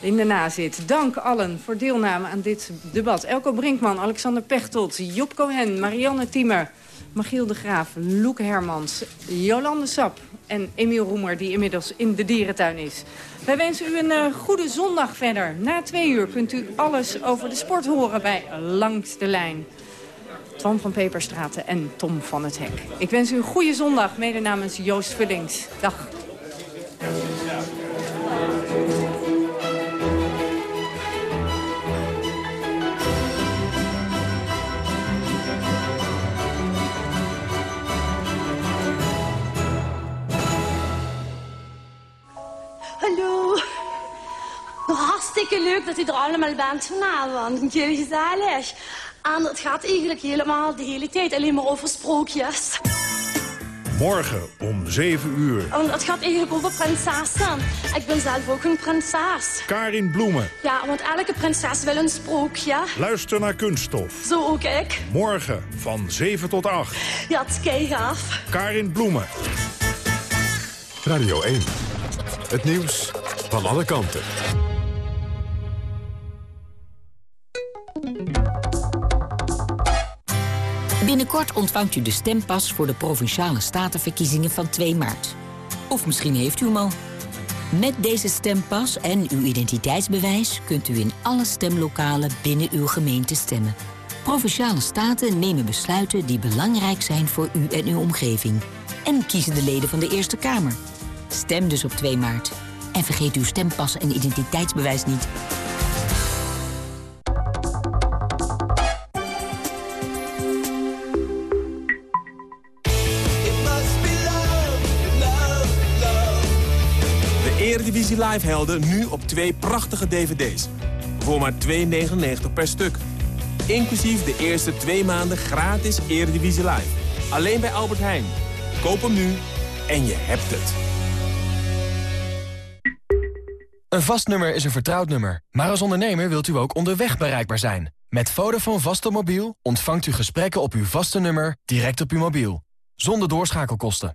in de nazit. Dank allen voor deelname aan dit debat. Elko Brinkman, Alexander Pechtold, Job Cohen, Marianne Timmer... Magiel de Graaf, Loeke Hermans, Jolande Sap en Emiel Roemer... die inmiddels in de dierentuin is. Wij wensen u een uh, goede zondag verder. Na twee uur kunt u alles over de sport horen bij Langs de Lijn. Twan van Peperstraten en Tom van het Hek. Ik wens u een goede zondag, mede namens Joost Vullings. Dag. Hallo. Hartstikke leuk dat u er allemaal bent vanavond. Heel gezellig. En het gaat eigenlijk helemaal de hele tijd alleen maar over sprookjes. Morgen om 7 uur. En het gaat eigenlijk over prinsessen. Ik ben zelf ook een prinses. Karin Bloemen. Ja, want elke prinses wil een sprookje. Luister naar Kunststof. Zo ook ik. Morgen van 7 tot 8. Ja, het is keihard. Karin Bloemen. Radio 1. Het nieuws van alle kanten. Binnenkort ontvangt u de stempas voor de Provinciale Statenverkiezingen van 2 maart. Of misschien heeft u hem al. Met deze stempas en uw identiteitsbewijs kunt u in alle stemlokalen binnen uw gemeente stemmen. Provinciale staten nemen besluiten die belangrijk zijn voor u en uw omgeving. En kiezen de leden van de Eerste Kamer. Stem dus op 2 maart. En vergeet uw stempas en identiteitsbewijs niet. 5 helden nu op twee prachtige dvd's. Voor maar 2,99 per stuk. Inclusief de eerste twee maanden gratis Eredivisie Live. Alleen bij Albert Heijn. Koop hem nu en je hebt het. Een vast nummer is een vertrouwd nummer. Maar als ondernemer wilt u ook onderweg bereikbaar zijn. Met Vodafone Vaste mobiel ontvangt u gesprekken op uw vaste nummer direct op uw mobiel. Zonder doorschakelkosten.